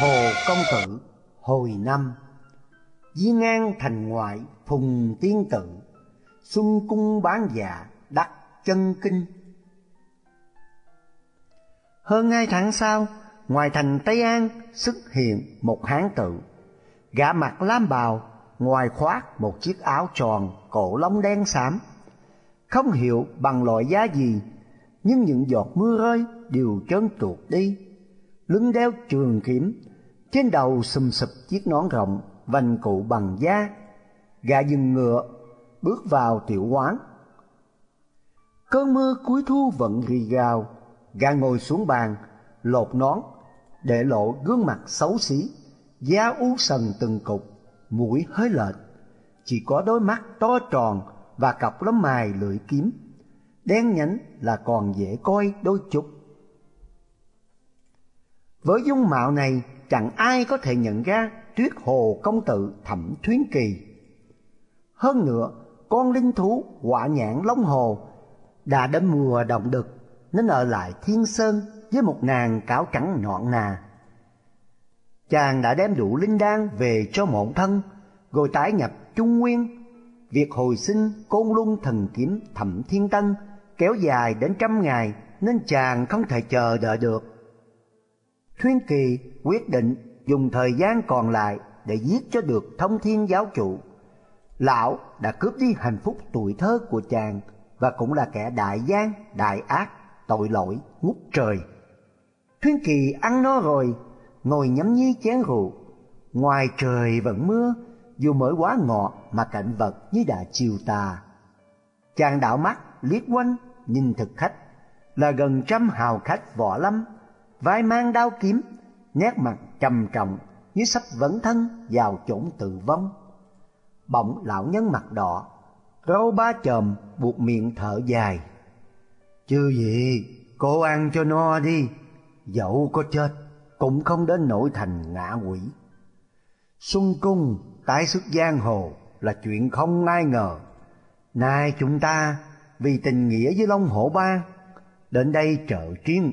Hồ Công Tử, hồi năm. Di ngang thành ngoại phùng tiên tự, Xuân cung bán dạ đắc chân kinh. Hơn hai tháng sau, Ngoài thành Tây An xuất hiện một hán tự, Gã mặt lam bào, Ngoài khoác một chiếc áo tròn cổ lông đen xám. Không hiểu bằng loại giá gì, Nhưng những giọt mưa rơi đều trơn tuột đi lưng đeo trường kiếm, trên đầu sùm sụp chiếc nón rộng, vành cụ bằng da. Gã dừng ngựa, bước vào tiểu quán. Cơn mưa cuối thu vẫn rì gào, gã ngồi xuống bàn, lột nón, để lộ gương mặt xấu xí, da u sần từng cục, mũi hơi lệch, chỉ có đôi mắt to tròn và cặp lông mày lưỡi kiếm, đen nhánh là còn dễ coi đôi chút. Với dung mạo này chẳng ai có thể nhận ra Tuyết Hồ công tử Thẩm Thuyến Kỳ. Hơn nữa, con linh thú quả nhãn Long Hồ đã đến mùa động đực nên ở lại Thiên Sơn với một nàng cáo trắng nọn nà. Chàng đã đem đủ linh đan về cho mộng thân, rồi tái nhập Trung Nguyên. Việc hồi sinh côn luân thần kiếm Thẩm Thiên Tân kéo dài đến trăm ngày nên chàng không thể chờ đợi được. Thuyên Kỳ quyết định dùng thời gian còn lại để giết cho được thông thiên giáo chủ. Lão đã cướp đi hạnh phúc tuổi thơ của chàng và cũng là kẻ đại gian, đại ác, tội lỗi, ngút trời. Thuyên Kỳ ăn no rồi, ngồi nhắm nhi chén rượu. Ngoài trời vẫn mưa, dù mới quá ngọt mà cảnh vật như đã chiều tà. Chàng đảo mắt liếc quanh nhìn thực khách là gần trăm hào khách võ lâm vai mang đao kiếm, nét mặt trầm trọng như sắp vấn thân vào chốn tự vong. Bỗng lão nhân mặt đỏ, râu ba chòm buộc miệng thở dài. Chưa gì, cô ăn cho no đi, dẫu có chết cũng không đến nỗi thành ngã quỷ. Xuân cung tái xuất giang hồ là chuyện không ai ngờ. Nay chúng ta vì tình nghĩa với Long Hổ Ba đến đây trợ chiến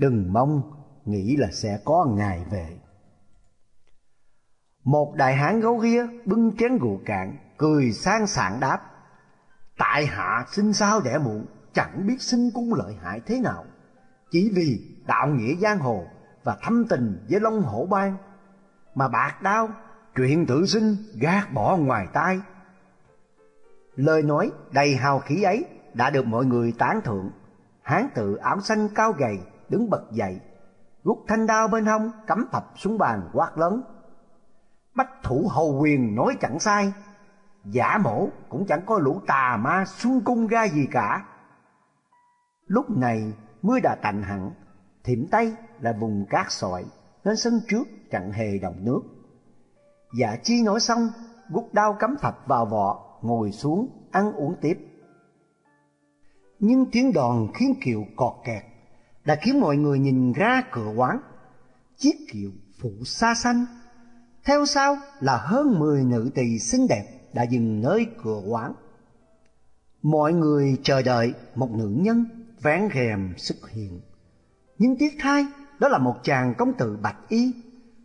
đừng mong nghĩ là sẽ có ngày về. Một đại hán gấu ghia bưng chén rượu cạn, cười sang sảng đáp. Tại hạ sinh sao đẻ muộn, chẳng biết sinh cung lợi hại thế nào. Chỉ vì đạo nghĩa giang hồ và thâm tình với Long Hổ Bang, mà bạc đao, chuyện tự sinh gác bỏ ngoài tai. Lời nói đầy hào khí ấy đã được mọi người tán thưởng. Hán tự áo xanh cao gầy đứng bật dậy, rút thanh đao bên hông cắm thập xuống bàn quát lớn. Bách thủ hầu quyền nói chẳng sai, giả mổ cũng chẳng có lũ tà ma xung cung ra gì cả. Lúc này mưa đã tạnh hẳn, thiểm tây là vùng cát sỏi, nên sân trước chẳng hề đồng nước. Dạ chi nói xong, rút đao cắm thập vào vỏ, ngồi xuống ăn uống tiếp. Nhưng tiếng đòn khiến kiệu cọt kẹt, đã khiến mọi người nhìn ra cửa quán. Chiếc kiệu phụ xa xanh, theo sau là hơn mười nữ tỳ xinh đẹp đã dừng nơi cửa quán. Mọi người chờ đợi một nữ nhân vén rèm xuất hiện. Nhưng tiếc thay, đó là một chàng công tử bạch y,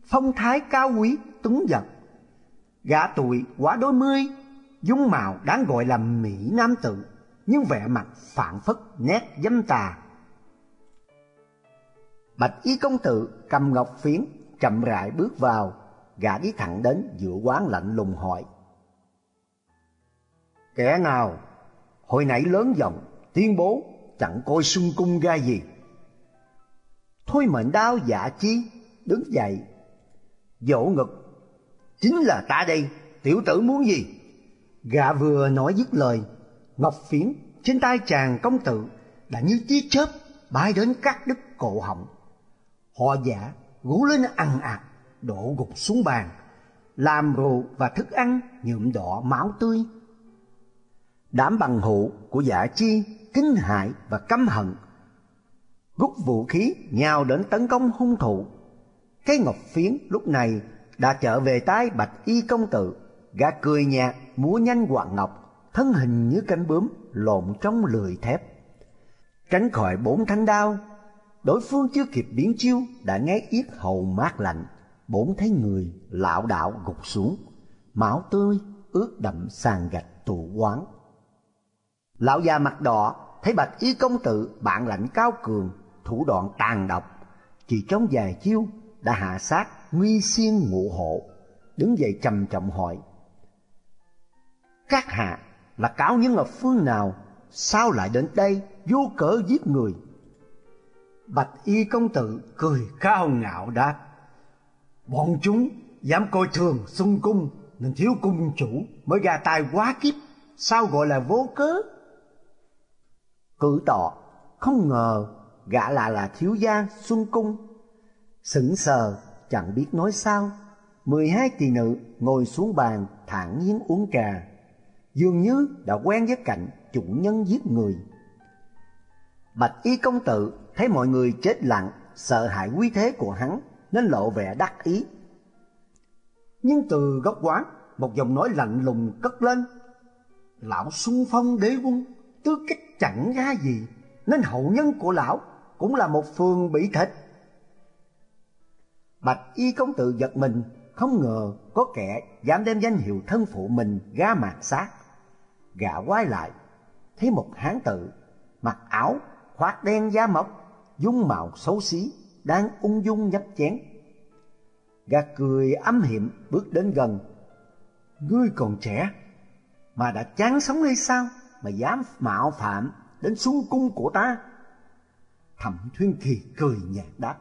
phong thái cao quý, tuấn giật. Gã tuổi quá đôi mươi, dung mạo đáng gọi là mỹ nam tử, nhưng vẻ mặt phản phất nét dâm tà Bạch y công tử cầm ngọc phiến chậm rãi bước vào, gã đi thẳng đến giữa quán lạnh lùng hỏi. Kẻ nào? Hồi nãy lớn giọng tuyên bố chẳng coi xuân cung ga gì. Thôi mệnh đao dạ chi? Đứng dậy. Dỗ ngực. Chính là ta đây tiểu tử muốn gì? Gã vừa nói dứt lời ngọc phiến trên tay chàng công tử đã như tia chớp bay đến cắt đứt cổ họng Họ giả gú lên ăn ạt, đổ gục xuống bàn, làm rượu và thức ăn nhuộm đỏ máu tươi. Đám bằng hữu của giả chi kinh hại và căm hận, rút vũ khí nhào đến tấn công hung thủ. Cái ngọc phiến lúc này đã trở về tay bạch y công tử, gã cười nhạt múa nhanh quạt ngọc, thân hình như cánh bướm lộn trong lười thép. Tránh khỏi bốn thanh đao đối phương chưa kịp biến chiêu đã nghe yết hầu mát lạnh bỗng thấy người lảo đảo gục xuống, máu tươi ướt đậm sàn gạch tù quán. Lão già mặt đỏ thấy bạch y công tử bạn lãnh cao cường, thủ đoạn tàn độc, chỉ trong vài chiêu đã hạ sát nguy xiên ngụ hộ, đứng dậy trầm trọng hỏi: "Các hạ là cáo nhân ở phương nào, sao lại đến đây vô cớ giết người?" Bạch y công tử cười cao ngạo đáp: "Bọn chúng dám coi thường xung cung nên thiếu cung chủ mới ra tay quá kiếp, sao gọi là vô cớ?" Cử tọ không ngờ gã là là thiếu gia xuân cung sững sờ chẳng biết nói sao mười hai tỷ nữ ngồi xuống bàn thản nhiên uống trà dường như đã quen với cảnh chủ nhân giết người bạch y công tử thấy mọi người chết lặng, sợ hãi quý thế của hắn, nên lộ vẻ đắc ý. Nhưng từ góc quán, một giọng nói lạnh lùng cất lên. Lão xung phong đế quân, tư cách chẳng ra gì, nên hậu nhân của lão cũng là một phường bị thịt. Bạch y công tử giật mình, không ngờ có kẻ dám đem danh hiệu thân phụ mình ra mạt sát. Gã quay lại, thấy một hán tự mặc áo khoác đen da mộc dung mạo xấu xí, đang ung dung nhấp chén. Gạt cười âm hiểm bước đến gần. Ngươi còn trẻ, mà đã chán sống hay sao mà dám mạo phạm đến xuân cung của ta? Thẩm thuyên kỳ cười nhạt đáp.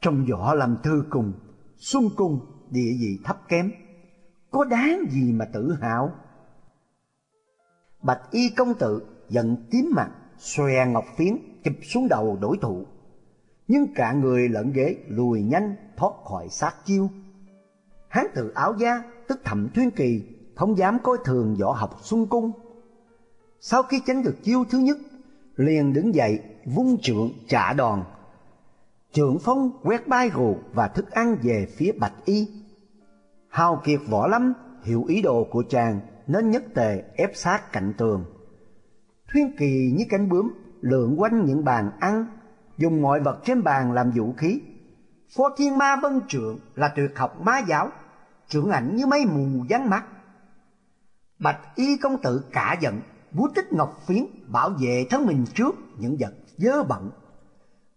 Trong võ làm thư cùng xuân cung địa vị thấp kém. Có đáng gì mà tự hào? Bạch y công tử giận tím mặt, xòe ngọc phiến chụp xuống đầu đối thủ. Nhưng cả người lẫn ghế lùi nhanh, thoát khỏi sát chiêu. Hán tự áo da, tức thẩm thuyên kỳ, không dám coi thường võ học xuân cung. Sau khi tránh được chiêu thứ nhất, liền đứng dậy, vung trượng trả đòn. Trượng phong quét bay gù và thức ăn về phía bạch y. Hào kiệt võ lâm, hiểu ý đồ của chàng nên nhất tề ép sát cạnh tường. Thuyên kỳ như cánh bướm lượn quanh những bàn ăn, dùng mọi vật trên bàn làm vũ khí. Phó thiên ma vân trượng là tuyệt học ma giáo, trưởng ảnh như mấy mù vắng mắt bạch y công tử cả giận búa tích ngọc phiến, bảo vệ thân mình trước những vật dơ bẩn.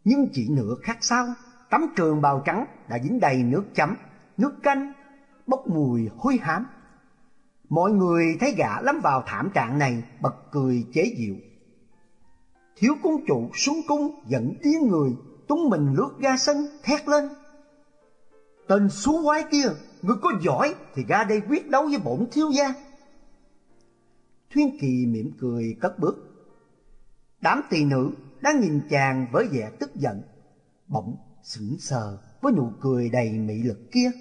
Nhưng chỉ nửa khắc sau, tấm trường bào trắng đã dính đầy nước chấm, nước canh, bốc mùi hôi hám. Mọi người thấy gã lắm vào thảm trạng này, bật cười chế giễu thiếu cung chủ xuống cung giận điên người túng mình lướt ra sân thét lên tên xú quái kia người có giỏi thì ra đây quyết đấu với bổn thiếu gia Thuyên Kỳ mỉm cười cất bước. Đám tỳ nữ đang nhìn chàng với vẻ tức giận, bỗng sững sờ với nụ cười đầy mị lực kia.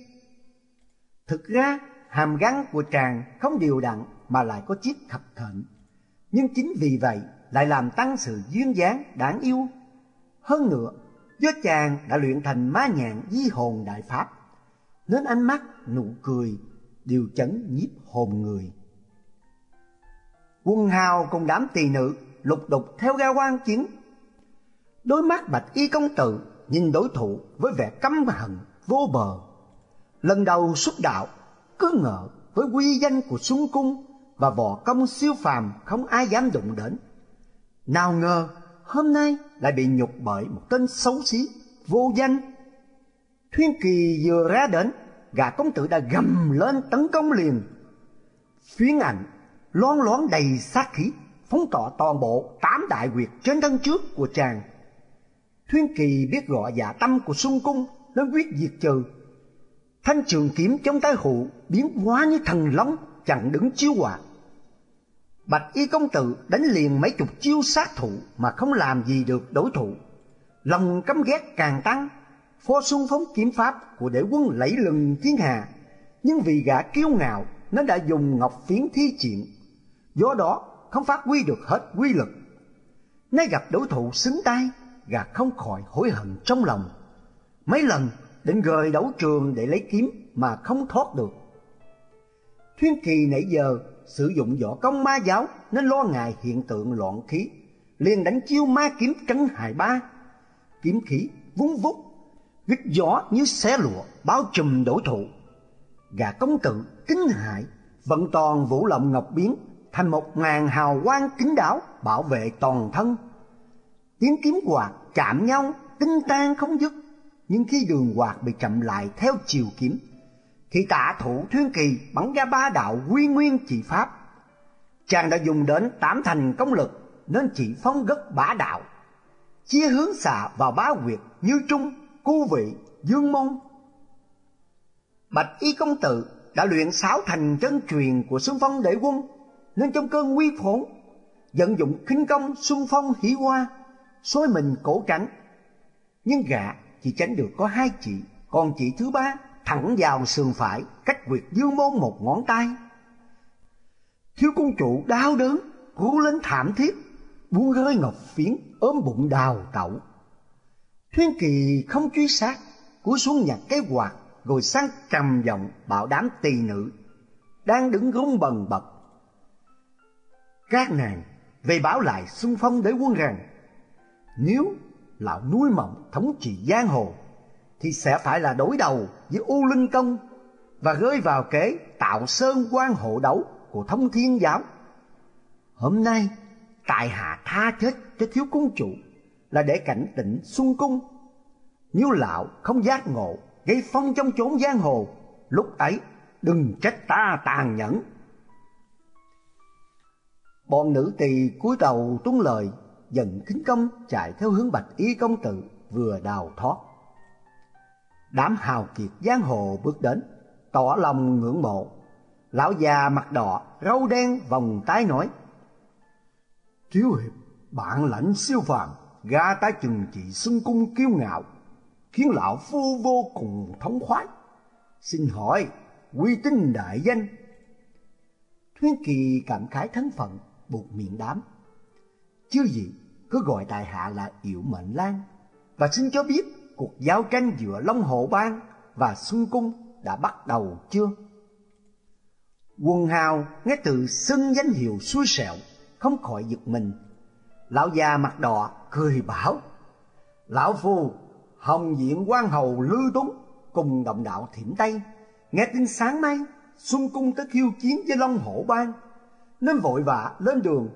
Thực ra, hàm răng của chàng không đều đặn mà lại có chiếc thập thận Nhưng chính vì vậy lại làm tăng sự duyên dáng đáng yêu. Hơn nữa, do chàng đã luyện thành má nhạn di hồn đại pháp, nên ánh mắt, nụ cười đều chấn nhiếp hồn người. Quân hào cùng đám tỳ nữ lục đục theo ga quan chiến. Đôi mắt bạch y công tử nhìn đối thủ với vẻ căm hận vô bờ. Lần đầu xuất đạo, cứ ngờ với quy danh của súng Cung và võ công siêu phàm không ai dám đụng đến. Nào ngờ hôm nay lại bị nhục bởi một tên xấu xí, vô danh. Thuyên Kỳ vừa ra đến, gà công tử đã gầm lên tấn công liền. Phiến ảnh loan loáng đầy sát khí phóng tỏ toàn bộ tám đại quyệt trên thân trước của chàng thuyên kỳ biết rõ dạ tâm của sung cung nên quyết diệt trừ thanh trường kiếm trong tay hụ biến hóa như thần long chặn đứng chiếu hòa bạch y công tử đánh liền mấy chục chiêu sát thủ mà không làm gì được đối thủ lòng căm ghét càng tăng phó xuân phóng kiếm pháp của đệ quân lẫy lừng thiên hà nhưng vì gã kiêu ngạo nó đã dùng ngọc phiến thi triển do đó không phát huy được hết quy lực. Nay gặp đối thủ xứng tay, gã không khỏi hối hận trong lòng. Mấy lần định rời đấu trường để lấy kiếm mà không thoát được. Thuyên Kỳ nãy giờ sử dụng võ công ma giáo nên lo ngại hiện tượng loạn khí, liền đánh chiêu ma kiếm trấn hại ba. Kiếm khí vung vút, Gích gió như xé lụa báo trùm đổ thụ. Gà công tử kính hại Vận toàn vũ lộng ngọc biến Thành một ngàn hào quang kính đáo Bảo vệ toàn thân. Tiếng kiếm quạt chạm nhau Tinh tan không dứt. Nhưng khi đường quạt bị chậm lại theo chiều kiếm thì tả thủ thuyên kỳ bắn ra ba đạo quy nguyên chỉ pháp Chàng đã dùng đến tám thành công lực Nên chỉ phong gất bá đạo Chia hướng xạ vào bá quyệt như trung, cu vị, dương môn. Bạch y công tử đã luyện sáu thành chân truyền của xuân phong đệ quân Nên trong cơn nguy phổn Vận dụng khinh công xuân phong hỷ hoa Xôi mình cổ tránh. Nhưng gã chỉ tránh được có hai chỉ Còn chỉ thứ ba thẳng vào sườn phải, Cách quyệt dương môn một ngón tay. Thiếu công chủ đau đớn Rú lên thảm thiết, Buông rơi ngọc phiến ốm bụng đào tẩu. Thuyên kỳ không truy sát, Cúi xuống nhặt cái quạt, Rồi sang trầm giọng bảo đám tỳ nữ Đang đứng rung bần bật. Các nàng, về báo lại xung phong để quân rằng, Nếu lão nuôi mộng thống trị giang hồ thì sẽ phải là đối đầu với U Linh Công Và rơi vào kế tạo sơn quan hộ đấu của thông thiên giáo. Hôm nay, tại hạ tha chết cho thiếu cung chủ Là để cảnh tỉnh xuân cung. Nếu lão không giác ngộ, Gây phong trong chốn giang hồ, Lúc ấy đừng trách ta tàn nhẫn. Bọn nữ tỳ cúi đầu tung lời Dần kính công chạy theo hướng bạch y công tử Vừa đào thoát. Đám hào kiệt giang hồ bước đến Tỏ lòng ngưỡng mộ. Lão già mặt đỏ, râu đen, vòng tái nói Thiếu hiệp, bạn lãnh siêu phàm Ga tái chừng trị xưng cung kiêu ngạo Khiến lão phu vô cùng thống khoái. Xin hỏi, uy tín đại danh? Thuyên Kỳ cảm khái thân phận, buộc miệng đám. Chưa gì, cứ gọi tài hạ là yểu Mệnh Lan Và xin cho biết cuộc giao tranh giữa Long Hộ Bang và Xuân Cung đã bắt đầu chưa? Quần hào nghe từ xưng danh hiệu xui xẻo, Không khỏi giật mình Lão già mặt đỏ cười bảo, Lão phu, hồng diện quan hầu lư túng Cùng đồng đạo thiểm Tây, Nghe tin sáng nay Xuân cung tới khiêu chiến với Long Hổ Bang, Nên vội vã lên đường,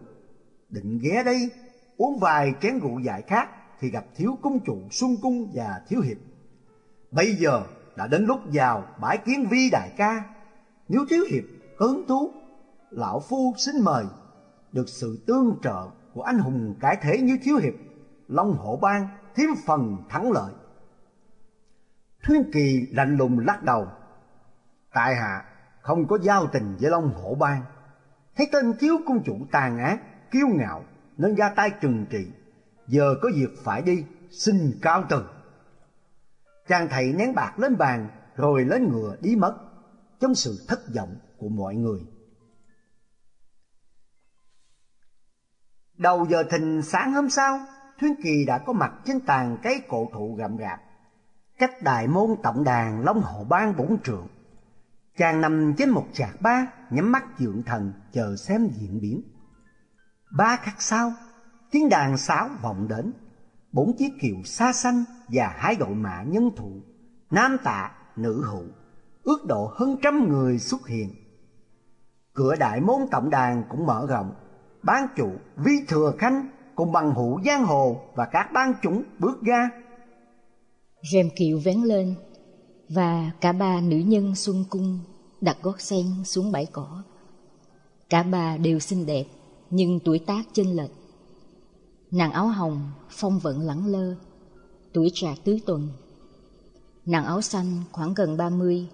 Định ghé đây Uống vài chén rượu giải khác thì gặp thiếu cung chủ Xuân cung và thiếu hiệp. Bây giờ đã đến lúc vào bãi kiến vi đại ca. Nếu thiếu hiệp có hứng thú Lão Phu xin mời. Được sự tương trợ của anh hùng cải thể như thiếu hiệp Long hộ bang thêm phần thắng lợi. Thuyên Kỳ lạnh lùng lắc đầu. Tại hạ không có giao tình với Long Hổ Bang. Thấy tên thiếu cung chủ tàn ác, kiêu ngạo Nên ra tay trừng trị. Giờ có việc phải đi, xin cao từ Chàng thầy nén bạc lên bàn Rồi lên ngựa đi mất Trong sự thất vọng của mọi người. Đầu giờ thìn sáng hôm sau Thuyên Kỳ đã có mặt trên tàn cây cổ thụ gặm gạp Cách đại môn tổng đàn Long Hồ Ban bốn trượng. Chàng nằm trên một chạc ba Nhắm mắt dưỡng thần chờ xem diễn biến. Ba khắc sau Tiếng đàn sáo vọng đến. Bốn chiếc kiệu xa xanh Và hai đội mã nhân thụ Nam tạ, nữ hụ Ước độ hơn trăm người xuất hiện. Cửa đại môn tổng đàn cũng mở rộng. Ban chủ Vi Thừa Khanh Cùng bằng hữu giang hồ Và các ban chúng bước ra. Rèm kiệu vén lên Và cả ba nữ nhân xuân cung Đặt gót sen xuống bãi cỏ. Cả ba đều xinh đẹp Nhưng tuổi tác chênh lệch. Nàng áo hồng, phong vận lẳng lơ, Tuổi trạc tứ tuần. Nàng áo xanh khoảng gần ba mươi,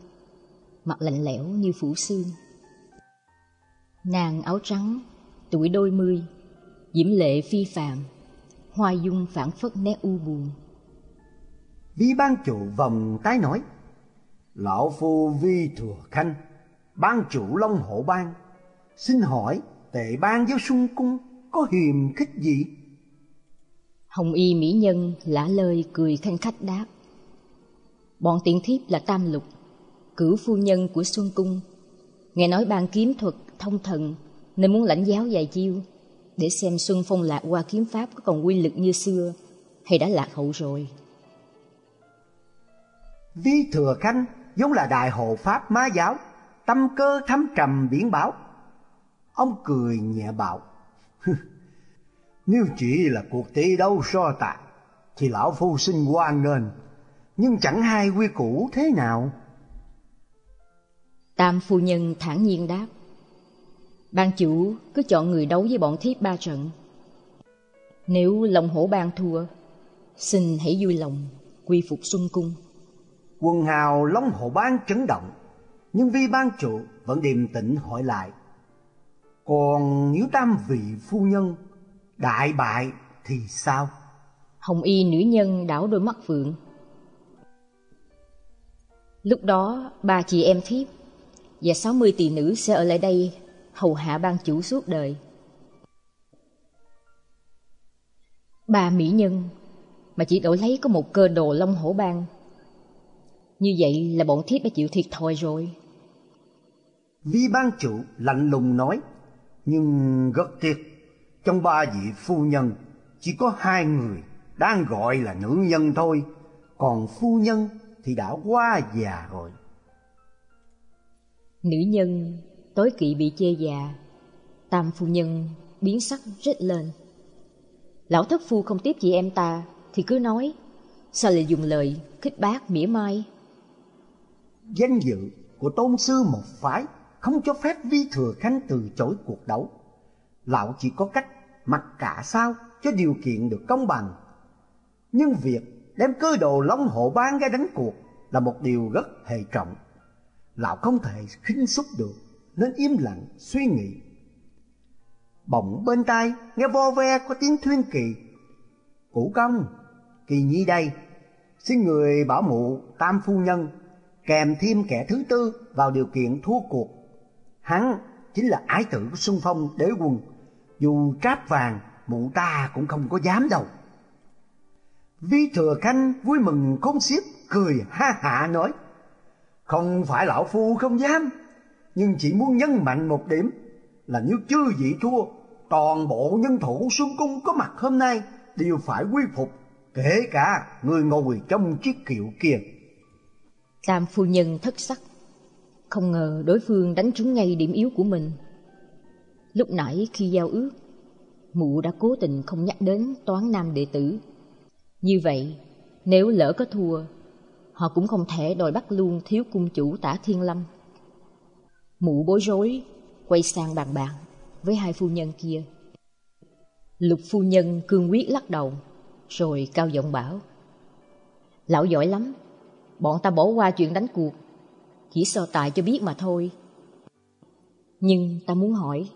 Mặt lạnh lẽo như phủ xương. Nàng áo trắng, tuổi đôi mươi, Diễm lệ phi phàm, Hoa dung phản phất nét u buồn. Vi ban chủ vòng tái nói, Lão phu vi thừa khanh, Ban chủ Long Hộ Ban Xin hỏi tệ ban giáo xuân cung Có hiềm khích gì? Hồng y mỹ nhân lã lời cười khanh khách đáp. Bọn tiện thiếp là tam lục Cửu phu nhân của Xuân Cung. Nghe nói ban kiếm thuật thông thần Nên muốn lãnh giáo vài chiêu. Để xem Xuân Phong lạc qua kiếm pháp Có còn quy lực như xưa Hay đã lạc hậu rồi. Vi Thừa Khanh vốn là đại hộ pháp ma giáo, tâm cơ thâm trầm biển báo. Ông cười nhẹ bảo, nếu chỉ là cuộc tỷ đấu so tài, thì lão phu sinh hoan nghênh, nhưng chẳng hay quy củ thế nào. Tam phu nhân thản nhiên đáp, ban chủ cứ chọn người đấu với bọn thiếp ba trận. Nếu lòng hổ ban thua, xin hãy vui lòng quy phục xuân cung. Quần hào Long Hộ Ban chấn động, nhưng vi ban chủ vẫn điềm tĩnh hỏi lại. Còn nếu tam vị phu nhân đại bại thì sao? Hồng y nữ nhân đảo đôi mắt phượng. Lúc đó ba chị em thiếp và sáu mươi tỷ nữ sẽ ở lại đây hầu hạ ban chủ suốt đời. Ba mỹ nhân mà chỉ đổi lấy có một cơ đồ long hổ bang như vậy là bọn thiếp đã chịu thiệt thòi rồi. Vi ban chủ lạnh lùng nói, nhưng rất tiếc, trong ba vị phu nhân chỉ có hai người đang gọi là nữ nhân thôi, còn phu nhân thì đã qua già rồi. Nữ nhân tối kỵ bị chê già, tam phu nhân biến sắc rít lên. Lão thất phu không tiếp chị em ta thì cứ nói, sao lại dùng lời khích bác mỉa mai danh dự của tôn sư một phái không cho phép vi thừa khanh từ chối cuộc đấu lão chỉ có cách mặc cả sao cho điều kiện được công bằng. Nhưng việc đem cơ đồ long hộ Bang ra đánh cuộc là một điều rất hệ trọng. Lão không thể khinh xúc được nên im lặng suy nghĩ. Bỗng bên tai nghe vo ve có tiếng thuyên kỳ cụ công kỳ nhi đây xin người bảo mụ tam phu nhân kèm thêm kẻ thứ tư vào điều kiện thua cuộc. Hắn chính là ái tử của Xuân Phong đế quân, dù tráp vàng mụ ta cũng không có dám đâu. Vi Thừa Khanh vui mừng khôn xiết, cười ha hạ nói, không phải lão phu không dám, nhưng chỉ muốn nhấn mạnh một điểm là nếu chưa vị thua, toàn bộ nhân thủ Xuân Cung có mặt hôm nay đều phải quy phục, kể cả người ngồi trong chiếc kiệu kia. Tam phu nhân thất sắc Không ngờ đối phương đánh trúng ngay điểm yếu của mình Lúc nãy khi giao ước Mụ đã cố tình không nhắc đến toán nam đệ tử. Như vậy Nếu lỡ có thua Họ cũng không thể đòi bắt luôn thiếu cung chủ tả thiên lâm. Mụ bối rối Quay sang bàn bạc Với hai phu nhân kia. Lục phu nhân cương quyết lắc đầu Rồi cao giọng bảo Lão giỏi lắm bọn ta bỏ qua chuyện đánh cuộc, chỉ so tài cho biết mà thôi. Nhưng ta muốn hỏi,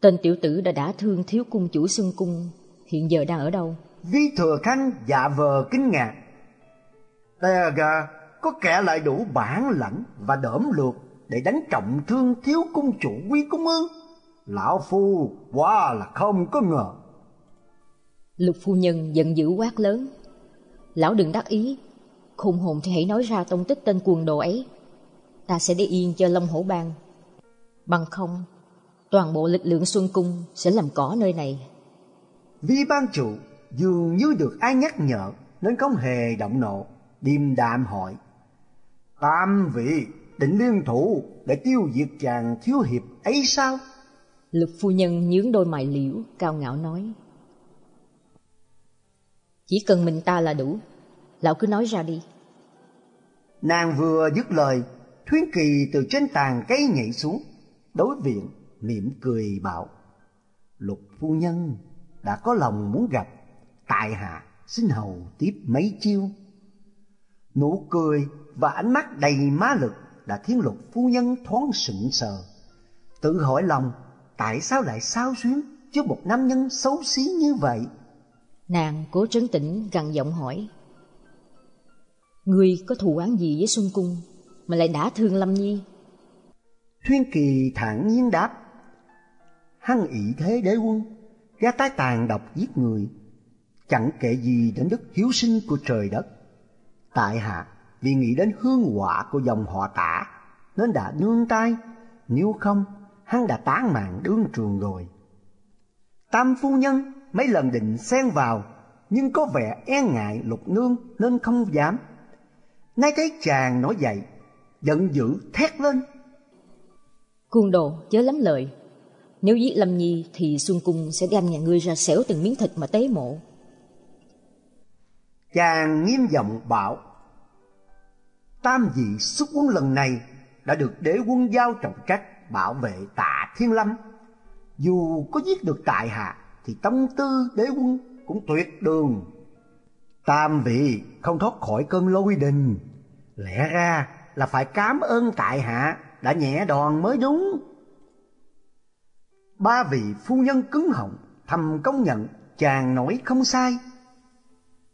tên tiểu tử đã đã thương thiếu cung chủ Xuân Cung hiện giờ đang ở đâu? Vi Thừa Khanh dạ vờ kinh ngạc. Tè gà, có kẻ lại đủ bản lãnh và đỡm lược để đánh trọng thương thiếu cung chủ quý cung ư? Lão Phu quá là không có ngờ. Lục phu nhân giận dữ quát lớn. Lão đừng đắc ý, Khùng hồn thì hãy nói ra tông tích tên cuồng đồ ấy Ta sẽ để yên cho Long Hổ Bang Bằng không Toàn bộ lực lượng Xuân Cung sẽ làm cỏ nơi này. Vì ban chủ dường như được ai nhắc nhở Nên không hề động nộ Điềm đạm hỏi. Tam vị định liên thủ Để tiêu diệt chàng thiếu hiệp ấy sao? Lục phu nhân nhướng đôi mày liễu Cao ngạo nói. Chỉ cần mình ta là đủ Lão cứ nói ra đi. Nàng vừa dứt lời Thuyến Kỳ từ trên tàn cây nhảy xuống Đối viện mỉm cười bảo Lục phu nhân đã có lòng muốn gặp Tại hạ xin hầu tiếp mấy chiêu. Nụ cười và ánh mắt đầy má lực Đã khiến lục phu nhân thoáng sững sờ. Tự hỏi lòng Tại sao lại sao xuyến Trước một nam nhân xấu xí như vậy? Nàng cố trấn tĩnh gằn giọng hỏi Ngươi có thù oán gì với Xuân Cung Mà lại đã thương Lâm Nhi? Thuyên Kỳ thản nhiên đáp Hăng ỷ thế đế quân. Ra tái tàn độc giết người. Chẳng kể gì đến đức hiếu sinh của trời đất. Tại hạ vì nghĩ đến hương họa của dòng họ tả Nên đã nương tay. Nếu không hắn đã tán mạng đương trường rồi. Tam phu nhân mấy lần định xen vào Nhưng có vẻ e ngại lục nương nên không dám. Nay thấy chàng nói vậy, giận dữ thét lên. Cuồng đồ chớ lắm lời, nếu giết Lâm Nhi thì Xuân Cung sẽ đem nhà ngươi ra xẻo từng miếng thịt mà tế mộ. Chàng nghiêm giọng bảo, Tam vị xuất quân lần này đã được đế quân giao trọng trách bảo vệ tạ Thiên Lâm. Dù có giết được tại hạ thì tâm tư đế quân cũng tuyệt đường. Tam vị không thoát khỏi cơn lôi đình, lẽ ra là phải cảm ơn tại hạ đã nhẹ đòn mới đúng. Ba vị phu nhân cứng họng thầm công nhận chàng nói không sai.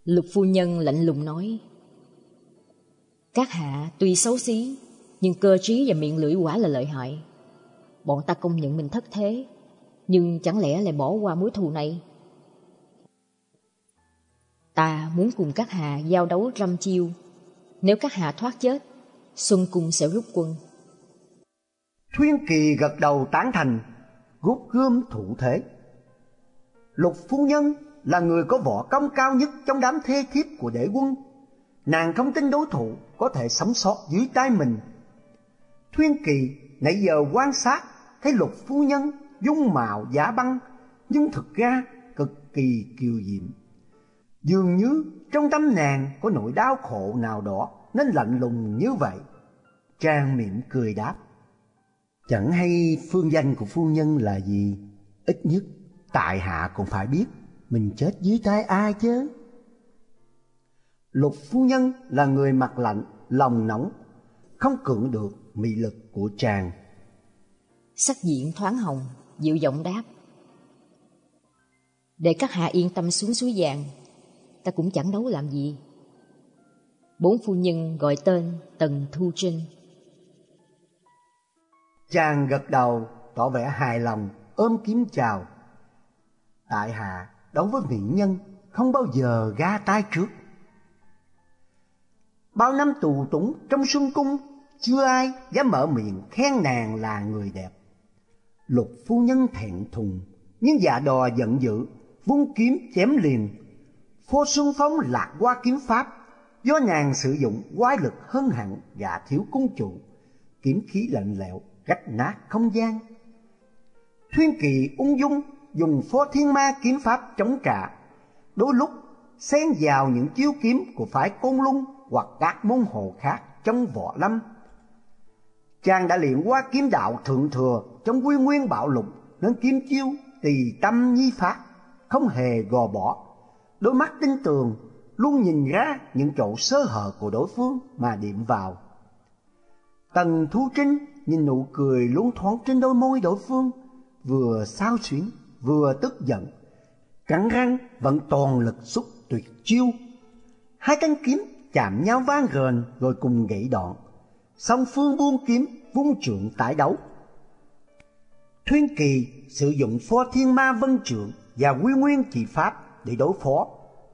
Lục phu nhân lạnh lùng nói Các hạ tuy xấu xí Nhưng cơ trí và miệng lưỡi quả là lợi hại. Bọn ta công nhận mình thất thế Nhưng chẳng lẽ lại bỏ qua mối thù này? Ta muốn cùng các hạ giao đấu răm chiêu. Nếu các hạ thoát chết Xuân Cung sẽ rút quân. Thuyên Kỳ gật đầu tán thành Rút gươm thủ thế Lục phu nhân là người có võ công cao nhất trong đám thê thiếp của đế quân. Nàng không tin đối thủ có thể sống sót dưới tay mình. Thuyên Kỳ nãy giờ quan sát, thấy lục phu nhân dung mạo giả băng, nhưng thực ra cực kỳ kiều diệm. Dường như trong tâm nàng có nỗi đau khổ nào đó nên lạnh lùng như vậy. Trang mỉm cười đáp. Chẳng hay phương danh của phu nhân là gì, ít nhất tại hạ cũng phải biết mình chết dưới tay ai chứ? Lục phu nhân là người mặt lạnh, lòng nóng, không cưỡng được mị lực của chàng. Sắc diện thoáng hồng, dịu giọng đáp. Để các hạ yên tâm xuống suối vàng, ta cũng chẳng đấu làm gì. Bốn phu nhân gọi tên Tần Thu Trinh. Chàng gật đầu, tỏ vẻ hài lòng, ôm kiếm chào. Tại hạ đối với mỹ nhân không bao giờ ga tay trước. Bao năm tù túng trong xuân cung, chưa ai dám mở miệng khen nàng là người đẹp. Lục phu nhân thẹn thùng, nhưng dạ đò giận dữ, vung kiếm chém liền. Phô xuân phóng lạc qua kiếm pháp, do nàng sử dụng quái lực hơn hẳn và thiếu cung chủ, kiếm khí lạnh lẽo, rách nát không gian. Thuyên kỳ ung dung dùng phó thiên ma kiếm pháp chống trả. Đôi lúc xen vào những chiêu kiếm của phái côn lung hoặc các môn hồ khác trong võ lâm. Chàng đã luyện qua kiếm đạo thượng thừa trong quy nguyên bạo lục nên kiếm chiêu tỳ tâm nhi phát, không hề gò bỏ. Đôi mắt tinh tường luôn nhìn ra những chỗ sơ hở của đối phương mà điểm vào. Tần Thu Trinh nhìn nụ cười luống thoáng trên đôi môi đối phương, vừa sao xuyến vừa tức giận, cắn răng vẫn toàn lực xúc tuyệt chiêu. Hai cánh kiếm chạm nhau vang gờn rồi cùng gãy đoạn. Song phương buông kiếm vung trượng tải đấu. Thuyên Kỳ sử dụng phó thiên ma vân trượng và quy nguyên chỉ pháp để đối phó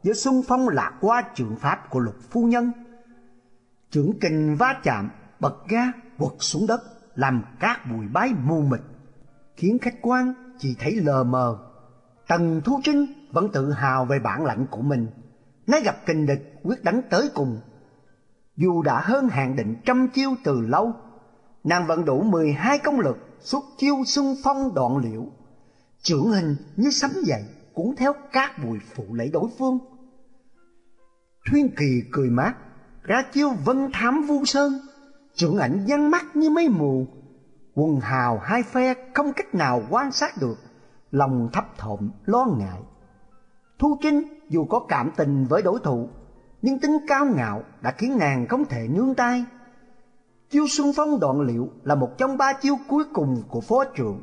với xung phong lạc qua trượng pháp của lục phu nhân. trưởng kình va chạm bật ra quật xuống đất làm cát bụi bái mù mịt khiến khách quan chỉ thấy lờ mờ. Tần Thu Trinh vẫn tự hào về bản lãnh của mình. Nó gặp kình địch quyết đánh tới cùng. Dù đã hơn hàng định trăm chiêu từ lâu, nàng vẫn đủ 12 công lực xuất chiêu xung phong đoạn liễu. Trưởng hình như sấm dậy, cuốn theo các bụi phụ lấy đối phương. Thuyên Kỳ cười mát, ra chiêu vân thám vu sơn, trưởng ảnh văn mắt như mây mù, Quần hào hai phe không cách nào quan sát được, lòng thấp thộm lo ngại. Thu Trinh dù có cảm tình với đối thủ, nhưng tính cao ngạo đã khiến nàng không thể nương tay. Chiêu xuân phong đoạn liệu là một trong ba chiêu cuối cùng của phó trưởng,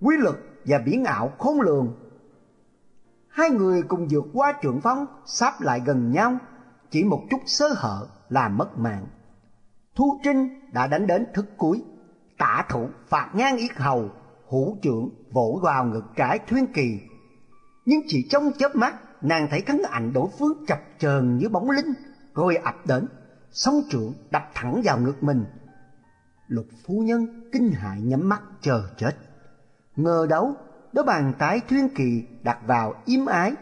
quy lực và biển ảo khôn lường. Hai người cùng vượt qua trưởng phong, sắp lại gần nhau, chỉ một chút sơ hở là mất mạng. Thu Trinh đã đánh đến thức cuối, tả thủ phạt ngang yết hầu, hữu trưởng vỗ vào ngực trái Thuyên Kỳ. Nhưng chỉ trong chớp mắt, nàng thấy thân ảnh đối phương chập chờn như bóng linh, rồi ập đến, song trưởng đập thẳng vào ngực mình. Lục phu nhân kinh hại nhắm mắt chờ chết. Ngờ đấu, đôi bàn tay Thuyên Kỳ đặt vào im ái,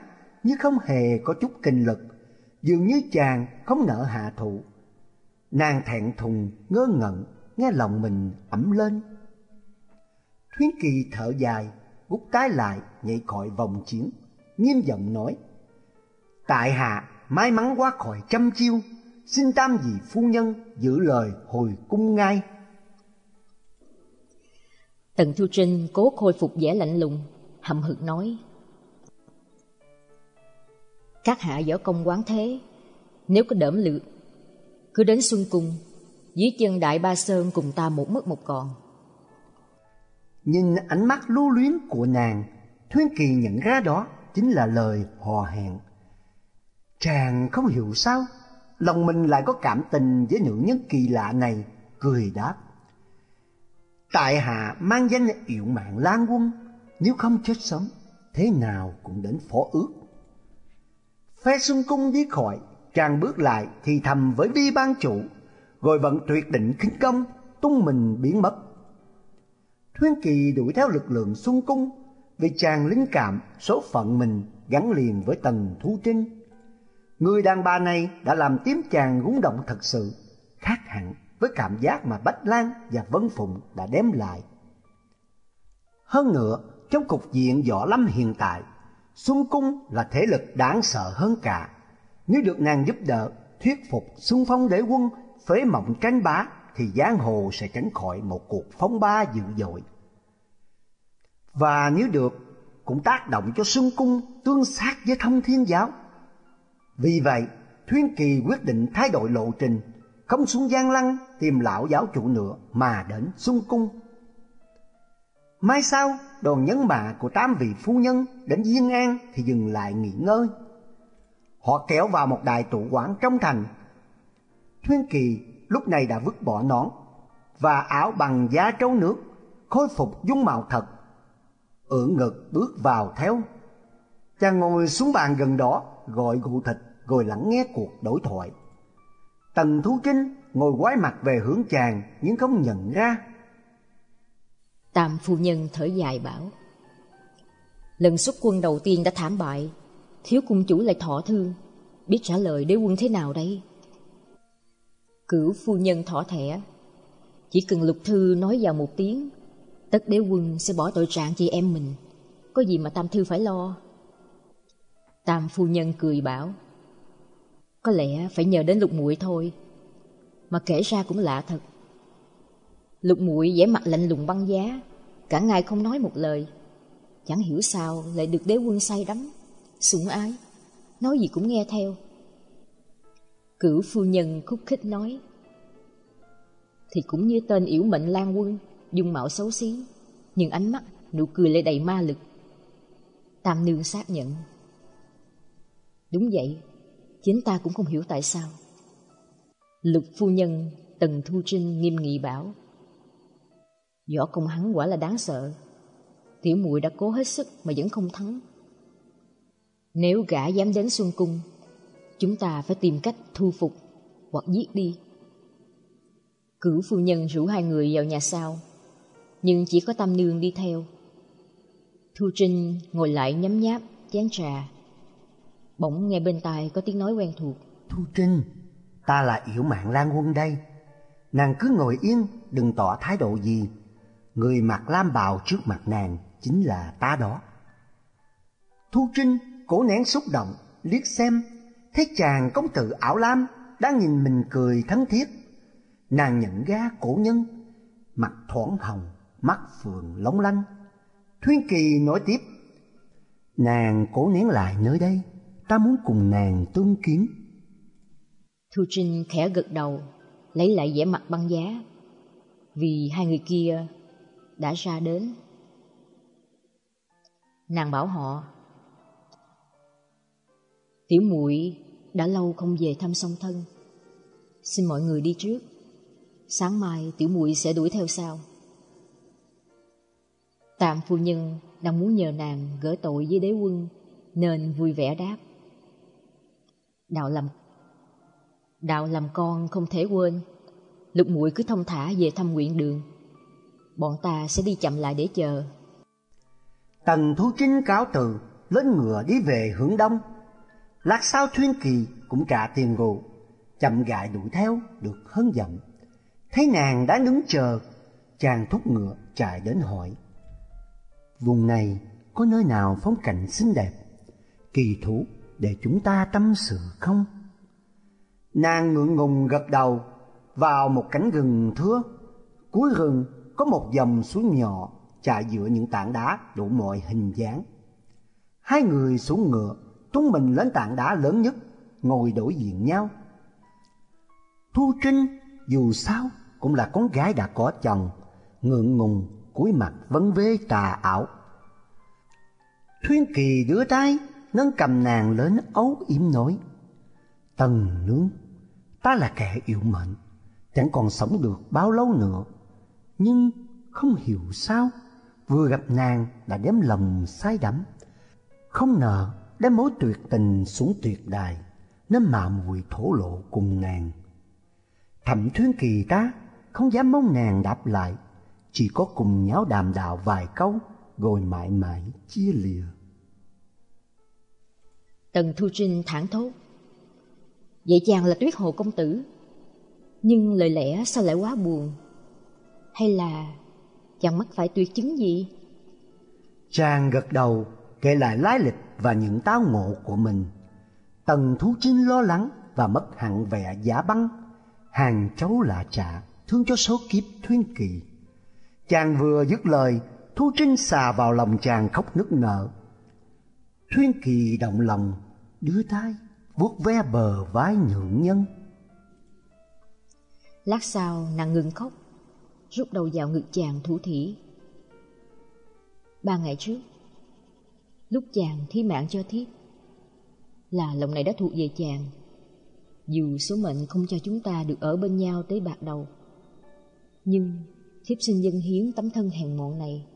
nhưng không hề có chút kinh lực, dường như chàng không nợ hạ thủ. Nàng thẹn thùng ngơ ngẩn, Nghe lòng mình ẩm lên. Thuyến Kỳ thở dài, Gút tái lại, nhảy khỏi vòng chiến, Nghiêm giọng nói, Tại hạ, may mắn quá khỏi trăm chiêu, Xin tam vị phu nhân giữ lời hồi cung ngay. Tần Thu Trinh cố khôi phục vẻ lạnh lùng, Hậm hực nói, Các hạ võ công quán thế, Nếu có đỡm lự cứ đến xuân cung Dưới chân đại ba sơn cùng ta một mất một còn. Nhìn ánh mắt lưu luyến của nàng, Thuyên Kỳ nhận ra đó Chính là lời hò hẹn. Chàng không hiểu sao, Lòng mình lại có cảm tình với nữ nhân kỳ lạ này, Cười đáp. Tại hạ mang danh yệu mạng lan quân, Nếu không chết sớm, Thế nào cũng đến phó ước. Phe xuân cung đi khỏi Chàng bước lại thì thầm với vi ban chủ Rồi vận tuyệt định khinh công Tung mình biến mất Thuyên kỳ đuổi theo lực lượng xuân cung Vì chàng linh cảm số phận mình gắn liền với tầng thu trinh Người đàn bà này đã làm tím chàng rúng động thật sự Khác hẳn với cảm giác mà Bách Lan và Vân Phụng đã đem lại. Hơn nữa, trong cục diện võ lâm hiện tại, Xuân Cung là thế lực đáng sợ hơn cả. Nếu được nàng giúp đỡ, thuyết phục xung Phong để quân phế mộng tranh bá, thì giang hồ sẽ tránh khỏi một cuộc phong ba dữ dội. Và nếu được, cũng tác động cho Xuân Cung tương sát với thông thiên giáo. Vì vậy, Thuyên Kỳ quyết định thay đổi lộ trình không xuống Giang Lăng tìm lão giáo chủ nữa mà đến Xuân Cung. Mai sau, đoàn nhân mạ của tám vị phu nhân đến Diên An thì dừng lại nghỉ ngơi. Họ kéo vào một đại trụ quán trong thành. Thuyên Kỳ lúc này đã vứt bỏ nón và áo bằng da trấu nước, khôi phục dung mạo thật. Ưỡn ngực bước vào theo. Chàng ngồi xuống bàn gần đó, gọi gụ thịt rồi lắng nghe cuộc đối thoại. Tần thú Trinh ngồi quái mặt về hướng chàng nhưng không nhận ra. Tam phu nhân thở dài bảo Lần xuất quân đầu tiên đã thảm bại Thiếu cung chủ lại thọ thư, Biết trả lời đế quân thế nào đây? Cửu phu nhân thỏ thẻ, Chỉ cần lục thư nói vào một tiếng, Tất đế quân sẽ bỏ tội trạng chị em mình. Có gì mà tam thư phải lo? Tam phu nhân cười bảo, có lẽ phải nhờ đến lục muội thôi, Mà kể ra cũng lạ thật. Lục muội vẻ mặt lạnh lùng băng giá, Cả ngày không nói một lời, Chẳng hiểu sao lại được đế quân say đắm. Sủng ái. Nói gì cũng nghe theo. Cửu phu nhân khúc khích nói, Thì cũng như tên yểu mệnh lan quân, Dung mạo xấu xí, Nhưng ánh mắt, nụ cười lại đầy ma lực. Tam nương xác nhận, Đúng vậy, Chính ta cũng không hiểu tại sao. Lục phu nhân, Tần Thu Trinh nghiêm nghị bảo, Võ công hắn quả là đáng sợ. Tiểu muội đã cố hết sức mà vẫn không thắng. Nếu gã dám đến xuân cung, Chúng ta phải tìm cách thu phục Hoặc giết đi. Cửu phu nhân rủ hai người vào nhà sau, Nhưng chỉ có Tam Nương đi theo. Thu Trinh ngồi lại nhấm nháp chén trà. Bỗng nghe bên tai có tiếng nói quen thuộc. Thu Trinh, Ta là Yểu Mạng Lan Quân đây. Nàng cứ ngồi yên, Đừng tỏ thái độ gì. Người mặc lam bào trước mặt nàng Chính là ta đó. Thu Trinh cố nén xúc động Liếc xem Thấy chàng công tử ảo lam Đang nhìn mình cười thân thiết Nàng nhận ra cổ nhân Mặt thoáng hồng Mắt phượng lóng lanh Thuyên Kỳ nói tiếp Nàng cố nén lại nơi đây ta muốn cùng nàng tương kiến. Thu Trinh khẽ gật đầu, lấy lại vẻ mặt băng giá, vì hai người kia đã ra đến. Nàng bảo họ, Tiểu muội đã lâu không về thăm song thân, xin mọi người đi trước, sáng mai tiểu muội sẽ đuổi theo sau. Tạm phu nhân đang muốn nhờ nàng gỡ tội với đế quân nên vui vẻ đáp. Đạo làm Đạo làm con không thể quên. Lục muội cứ thông thả về thăm nguyện đường. Bọn ta sẽ đi chậm lại để chờ. Tần Thú Chính cáo từ Lên ngựa đi về hướng đông. Lát sau Thuyên Kỳ cũng trả tiền gù chậm gại đuổi theo được hơn dặm. Thấy nàng đã đứng chờ, chàng thúc ngựa chạy đến hỏi. Vùng này có nơi nào phong cảnh xinh đẹp, kỳ thú để chúng ta tâm sự không? Nàng ngượng ngùng gật đầu vào một cánh rừng thưa. Cuối rừng có một dòng suối nhỏ chạy giữa những tảng đá đủ mọi hình dáng. Hai người xuống ngựa, chúng mình lên tảng đá lớn nhất, ngồi đối diện nhau. Thu Trinh dù sao cũng là con gái đã có chồng, ngượng ngùng cúi mặt vấn vê tà ảo. Thuyên Kỳ đưa tay nâng cầm nàng lên ấu yếm nói: "Tần nương, ta là kẻ yêu mệnh, chẳng còn sống được bao lâu nữa, nhưng không hiểu sao vừa gặp nàng đã đem lòng say đắm, không ngờ đem mối tuyệt tình xuống tuyệt đài, nên mạo muội thổ lộ cùng nàng." Thẩm Thuyên Kỳ ta không dám mong nàng đáp lại, chỉ có cùng nháo đàm đạo vài câu rồi mãi mãi chia lìa. Tần Thu Trinh thẳng thốt. Vậy chàng là tuyết hồ công tử, nhưng lời lẽ sao lại quá buồn? Hay là chàng mắc phải tuyệt chứng gì? Chàng gật đầu kể lại lái lịch và những táo ngộ của mình. Tần thú Trinh lo lắng và mất hẳn vẻ giả băng, hàng cháu lạ trả, thương cho số kiếp thuyên kỳ. Chàng vừa dứt lời, thú Trinh xà vào lòng chàng khóc nức nở. Thuyên kỳ động lòng, đưa tay, vuốt ve bờ vai nhượng nhân. Lát sau nàng ngừng khóc, rút đầu vào ngực chàng thủ thỉ. Ba ngày trước, lúc chàng thi mạng cho thiếp, là lòng này đã thuộc về chàng. Dù số mệnh không cho chúng ta được ở bên nhau tới bạc đầu, nhưng thiếp xin dân hiến tấm thân hèn mọn này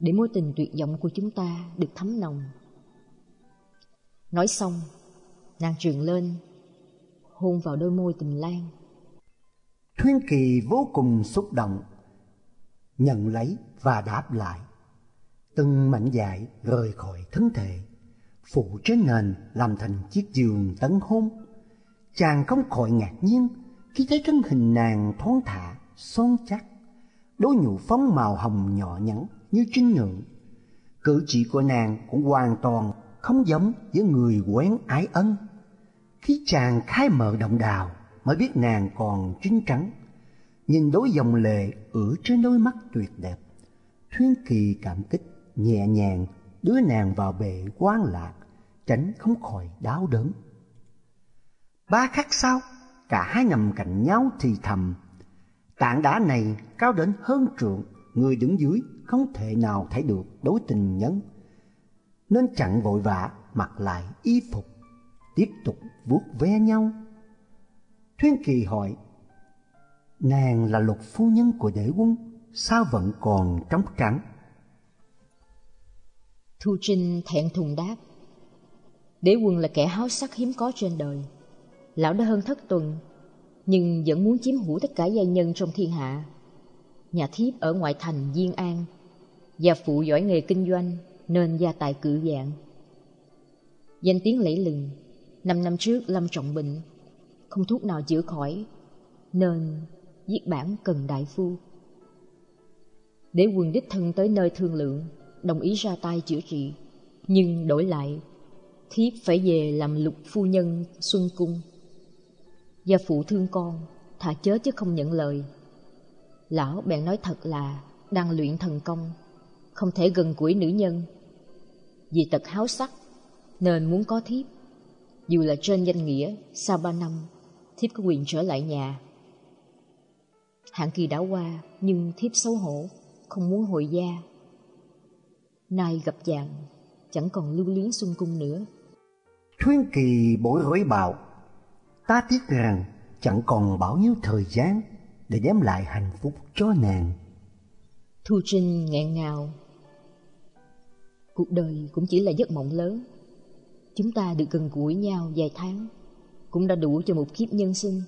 để mối tình tuyệt vọng của chúng ta được thấm nồng. Nói xong, nàng trường lên, hôn vào đôi môi tình lan. Thuyên Kỳ vô cùng xúc động, nhận lấy và đáp lại. Từng mảnh dại rời khỏi thân thể, phủ trên nền làm thành chiếc giường tấn hôn. Chàng không khỏi ngạc nhiên khi thấy thân hình nàng thoáng thả, son chắc, đôi nhũ phóng màu hồng nhỏ nhắn như trinh nữ. Cử chỉ của nàng cũng hoàn toàn không giống với người quen ái ân. Khi chàng khai mở động đào mới biết nàng còn trinh trắng, nhìn đối dòng lệ ử trên đôi mắt tuyệt đẹp. Thuyên kỳ cảm kích, nhẹ nhàng đưa nàng vào bệ quan lạc, tránh không khỏi đau đớn. Ba khắc sau, cả hai nằm cạnh nhau thì thầm. Tảng đá này cao đến hơn trượng, người đứng dưới không thể nào thấy được đối tình nhân nên chẳng vội vã mặc lại y phục, tiếp tục vuốt ve nhau. Thuyên Kỳ hỏi, nàng là lục phu nhân của đế quân, sao vẫn còn trống trắng? Thu Trinh thẹn thùng đáp, đế quân là kẻ háo sắc hiếm có trên đời. Lão đã hơn thất tuần, nhưng vẫn muốn chiếm hữu tất cả gia nhân trong thiên hạ. Nhà thiếp ở ngoại thành Diên An, gia phụ giỏi nghề kinh doanh nên gia tài cự dạng. Danh tiếng lẫy lừng, năm năm trước Lâm trọng bệnh, không thuốc nào chữa khỏi, nên giết bản cần đại phu. Đế quân đích thân tới nơi thương lượng, đồng ý ra tay chữa trị, nhưng đổi lại, thiếp phải về làm lục phu nhân xuân cung. Gia phụ thương con, thả chết chứ không nhận lời. Lão bèn nói thật là đang luyện thần công, không thể gần gũi nữ nhân vì tật háo sắc nên muốn có thiếp. Dù là trên danh nghĩa, sau ba năm, thiếp có quyền trở lại nhà. Hạn kỳ đã qua, nhưng thiếp xấu hổ, không muốn hồi gia. Nay gặp chàng, chẳng còn lưu luyến xuân cung nữa. Thuyên kỳ bối rối bảo, ta tiếc rằng chẳng còn bao nhiêu thời gian để đem lại hạnh phúc cho nàng. Thu Trinh nghẹn ngào Cuộc đời cũng chỉ là giấc mộng lớn. Chúng ta được gần gũi nhau vài tháng, cũng đã đủ cho một kiếp nhân sinh.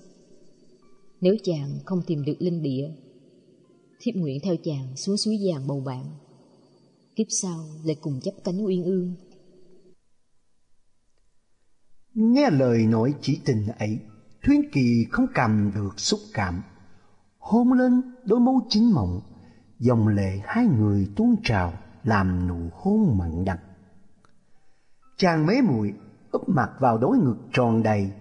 Nếu chàng không tìm được linh địa, thiếp nguyện theo chàng xuống suối vàng bầu bạn. Kiếp sau lại cùng chấp cánh uyên ương. Nghe lời nói chỉ tình ấy, Thuyên Kỳ không cầm được xúc cảm, hôn lên đôi môi chính mộng, dòng lệ hai người tuôn trào làm nụ hôn mặn đắng. Chàng mấy muội úp mặt vào đối ngực tròn đầy,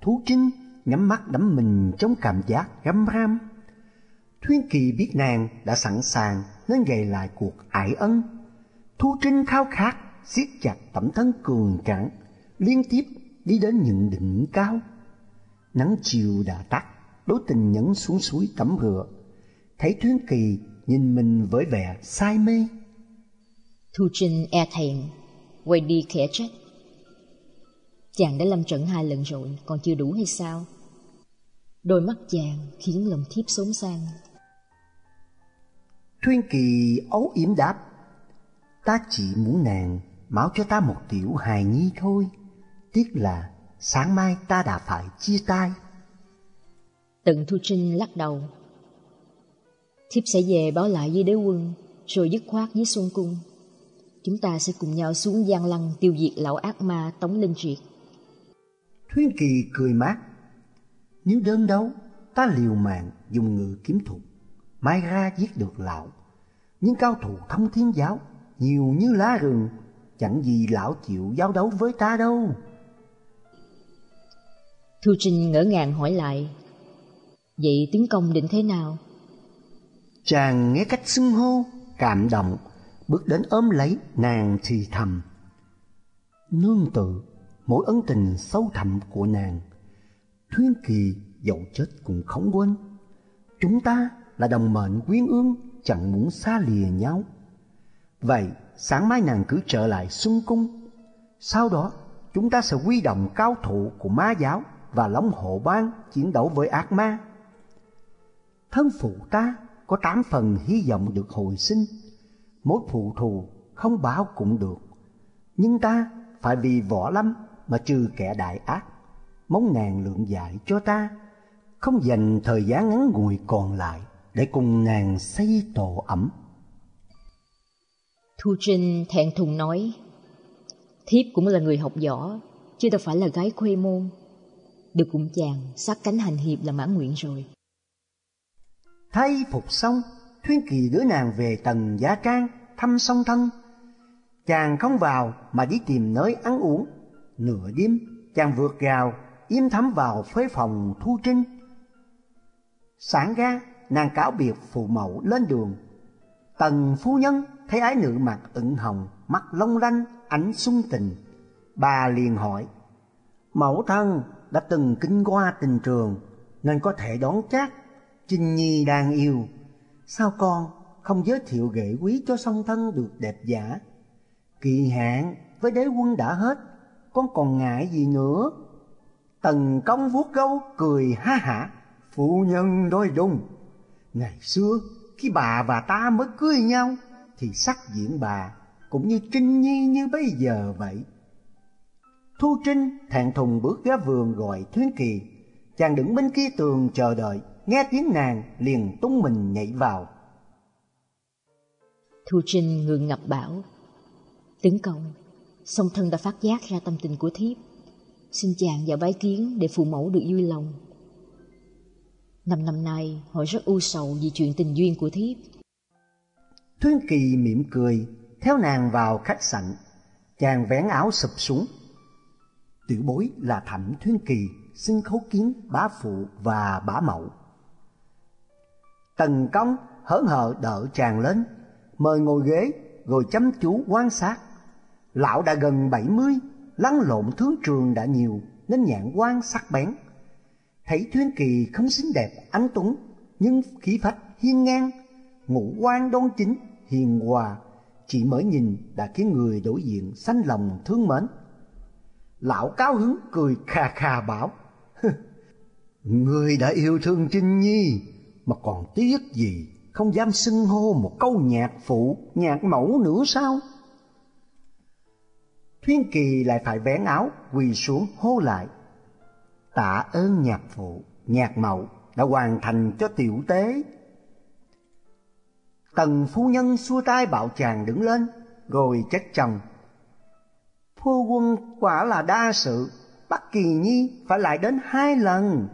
Thú Trinh nhắm mắt đắm mình trong cảm giác găm ram. Thuyên Kỳ biết nàng đã sẵn sàng nên gây lại cuộc ải ân. Thu Trinh khao khát siết chặt tẩm thân cường tráng, liên tiếp đi đến những đỉnh cao. Nắng chiều đã tắt, đối tình nhấn xuống suối tắm rửa. Thấy Thuyến Kỳ nhìn mình với vẻ say mê. Thu Trinh e thẹn, quay đi khẽ trách. Chàng đã lâm trận hai lần rồi, còn chưa đủ hay sao? Đôi mắt chàng khiến lòng thiếp xốn sang. Thuyên Kỳ ấu yếm đáp, ta chỉ muốn nàng máu cho ta một tiểu hài nhi thôi. Tiếc là sáng mai ta đã phải chia tay. Tần Thu Trinh lắc đầu. Thiếp sẽ về báo lại với đế quân, rồi dứt khoát với Xuân Cung. Chúng ta sẽ cùng nhau xuống Giang Lăng tiêu diệt lão ác ma Tống Linh Triệt. Thuyên Kỳ cười mát. Nếu đơn đấu, ta liều mạng dùng ngự kiếm thuật, mai ra giết được lão. Nhưng cao thủ thông thiên giáo, nhiều như lá rừng, chẳng gì lão chịu giao đấu với ta đâu. Thu Trinh ngỡ ngàng hỏi lại, vậy tiến công định thế nào? Chàng nghe cách xưng hô, cảm động, bước đến ôm lấy nàng thì thầm. Nương tự, mỗi ân tình sâu thẳm của nàng, Thuyên Kỳ dẫu chết cũng không quên. Chúng ta là đồng mệnh quyến ương, chẳng muốn xa lìa nhau. Vậy, sáng mai nàng cứ trở lại xuân cung. Sau đó, chúng ta sẽ quy động cao thủ của ma giáo và Long Hộ Bang chiến đấu với ác ma. Thân phụ ta có tám phần hy vọng được hồi sinh, mối phụ thù không báo cũng được. Nhưng ta phải vì võ lâm mà trừ kẻ đại ác, mong nàng lượng giải cho ta, không dành thời gian ngắn ngủi còn lại để cùng nàng xây tổ ấm. Thu Trinh thẹn thùng nói, thiếp cũng là người học võ, chứ đâu phải là gái khuê môn. Được cùng chàng sát cánh hành hiệp là mãn nguyện rồi. Thay phục xong, Thuyên Kỳ đưa nàng về tầng giá trang, thăm song thân. Chàng không vào mà đi tìm nơi ăn uống. Nửa đêm, chàng vượt rào, im thấm vào phế phòng Thu Trinh. Sáng ra, nàng cáo biệt phụ mẫu lên đường. Tần phu nhân thấy ái nữ mặt ửng hồng, mắt long lanh, ánh xuân tình. Bà liền hỏi, mẫu thân đã từng kinh qua tình trường, nên có thể đoán chắc Trinh Nhi đang yêu. Sao con không giới thiệu ghệ quý cho song thân được đẹp giả? Kỳ hạn với đế quân đã hết, con còn ngại gì nữa? Tần công vuốt gâu cười ha hả, phụ nhân đôi đung. Ngày xưa khi bà và ta mới cưới nhau thì sắc diện bà cũng như Trinh Nhi như bây giờ vậy. Thu Trinh thẹn thùng bước ra vườn gọi Thuyến Kỳ, chàng đứng bên kia tường chờ đợi, nghe tiếng nàng liền tung mình nhảy vào. Thu Trinh ngừng ngập bảo, tướng công, song thân đã phát giác ra tâm tình của thiếp, xin chàng vào bái kiến để phụ mẫu được vui lòng. Năm năm nay họ rất u sầu vì chuyện tình duyên của thiếp. Thuyên Kỳ mỉm cười, theo nàng vào khách sạn, chàng vén áo sụp xuống. Tiểu bối là Thẩm Thuyên Kỳ, xin khấu kiến bá phụ và bá mẫu. Tần công hớn hở đỡ chàng lên, mời ngồi ghế rồi chăm chú quan sát. Lão đã gần bảy mươi, lăn lộn thương trường đã nhiều nên nhãn quan sắc bén thấy Thuyên Kỳ không xinh đẹp anh tuấn, nhưng khí phách hiên ngang, ngũ quan đoan chính, hiền hòa, chỉ mới nhìn đã khiến người đối diện sanh lòng thương mến. Lão cao hứng cười kha kha bảo, Người đã yêu thương Trinh Nhi, mà còn tiếc gì, không dám xưng hô một câu nhạc phụ, nhạc mẫu nữa sao? Thuyên Kỳ lại phải vén áo, quỳ xuống hô lại tạ ơn nhạc phụ, nhạc mậu đã hoàn thành cho tiểu tế. Tần phu nhân xua tay bảo chàng đứng lên, rồi chất chồng. Phu quân quả là đa sự, Bắc Kỳ Nhi phải lại đến hai lần.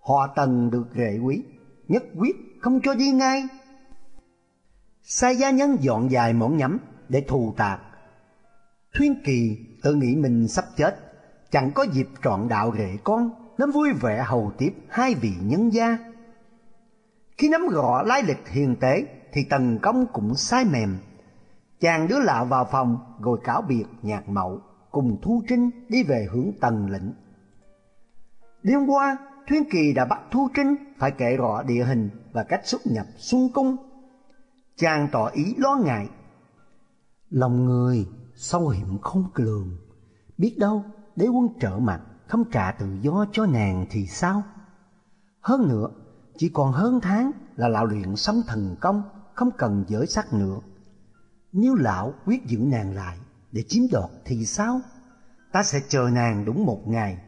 Họ tần được rệ quý, nhất quyết không cho đi ngay. Sai gia nhân dọn dài mỏng nhắm để thù tạc. Thuyên Kỳ tự nghĩ mình sắp chết, chẳng có dịp trọn đạo rể con, nên vui vẻ hầu tiếp hai vị nhân gia. Khi nắm rõ lai lịch hiền tế thì tần công cũng sai mềm. Chàng đứa lạ vào phòng rồi cáo biệt nhạc mậu cùng Thu Trinh đi về hướng tần lĩnh. Đêm qua, Thuyên Kỳ đã bắt Thu Trinh phải kể rõ địa hình và cách xuất nhập xuân cung. Chàng tỏ ý lo ngại. Lòng người sâu hiểm không lường, biết đâu đế quân trở mặt không trả tự do cho nàng thì sao? Hơn nữa, chỉ còn hơn tháng là lão luyện sống thần công, không cần giới sắc nữa. Nếu lão quyết giữ nàng lại để chiếm đoạt thì sao? Ta sẽ chờ nàng đúng một ngày.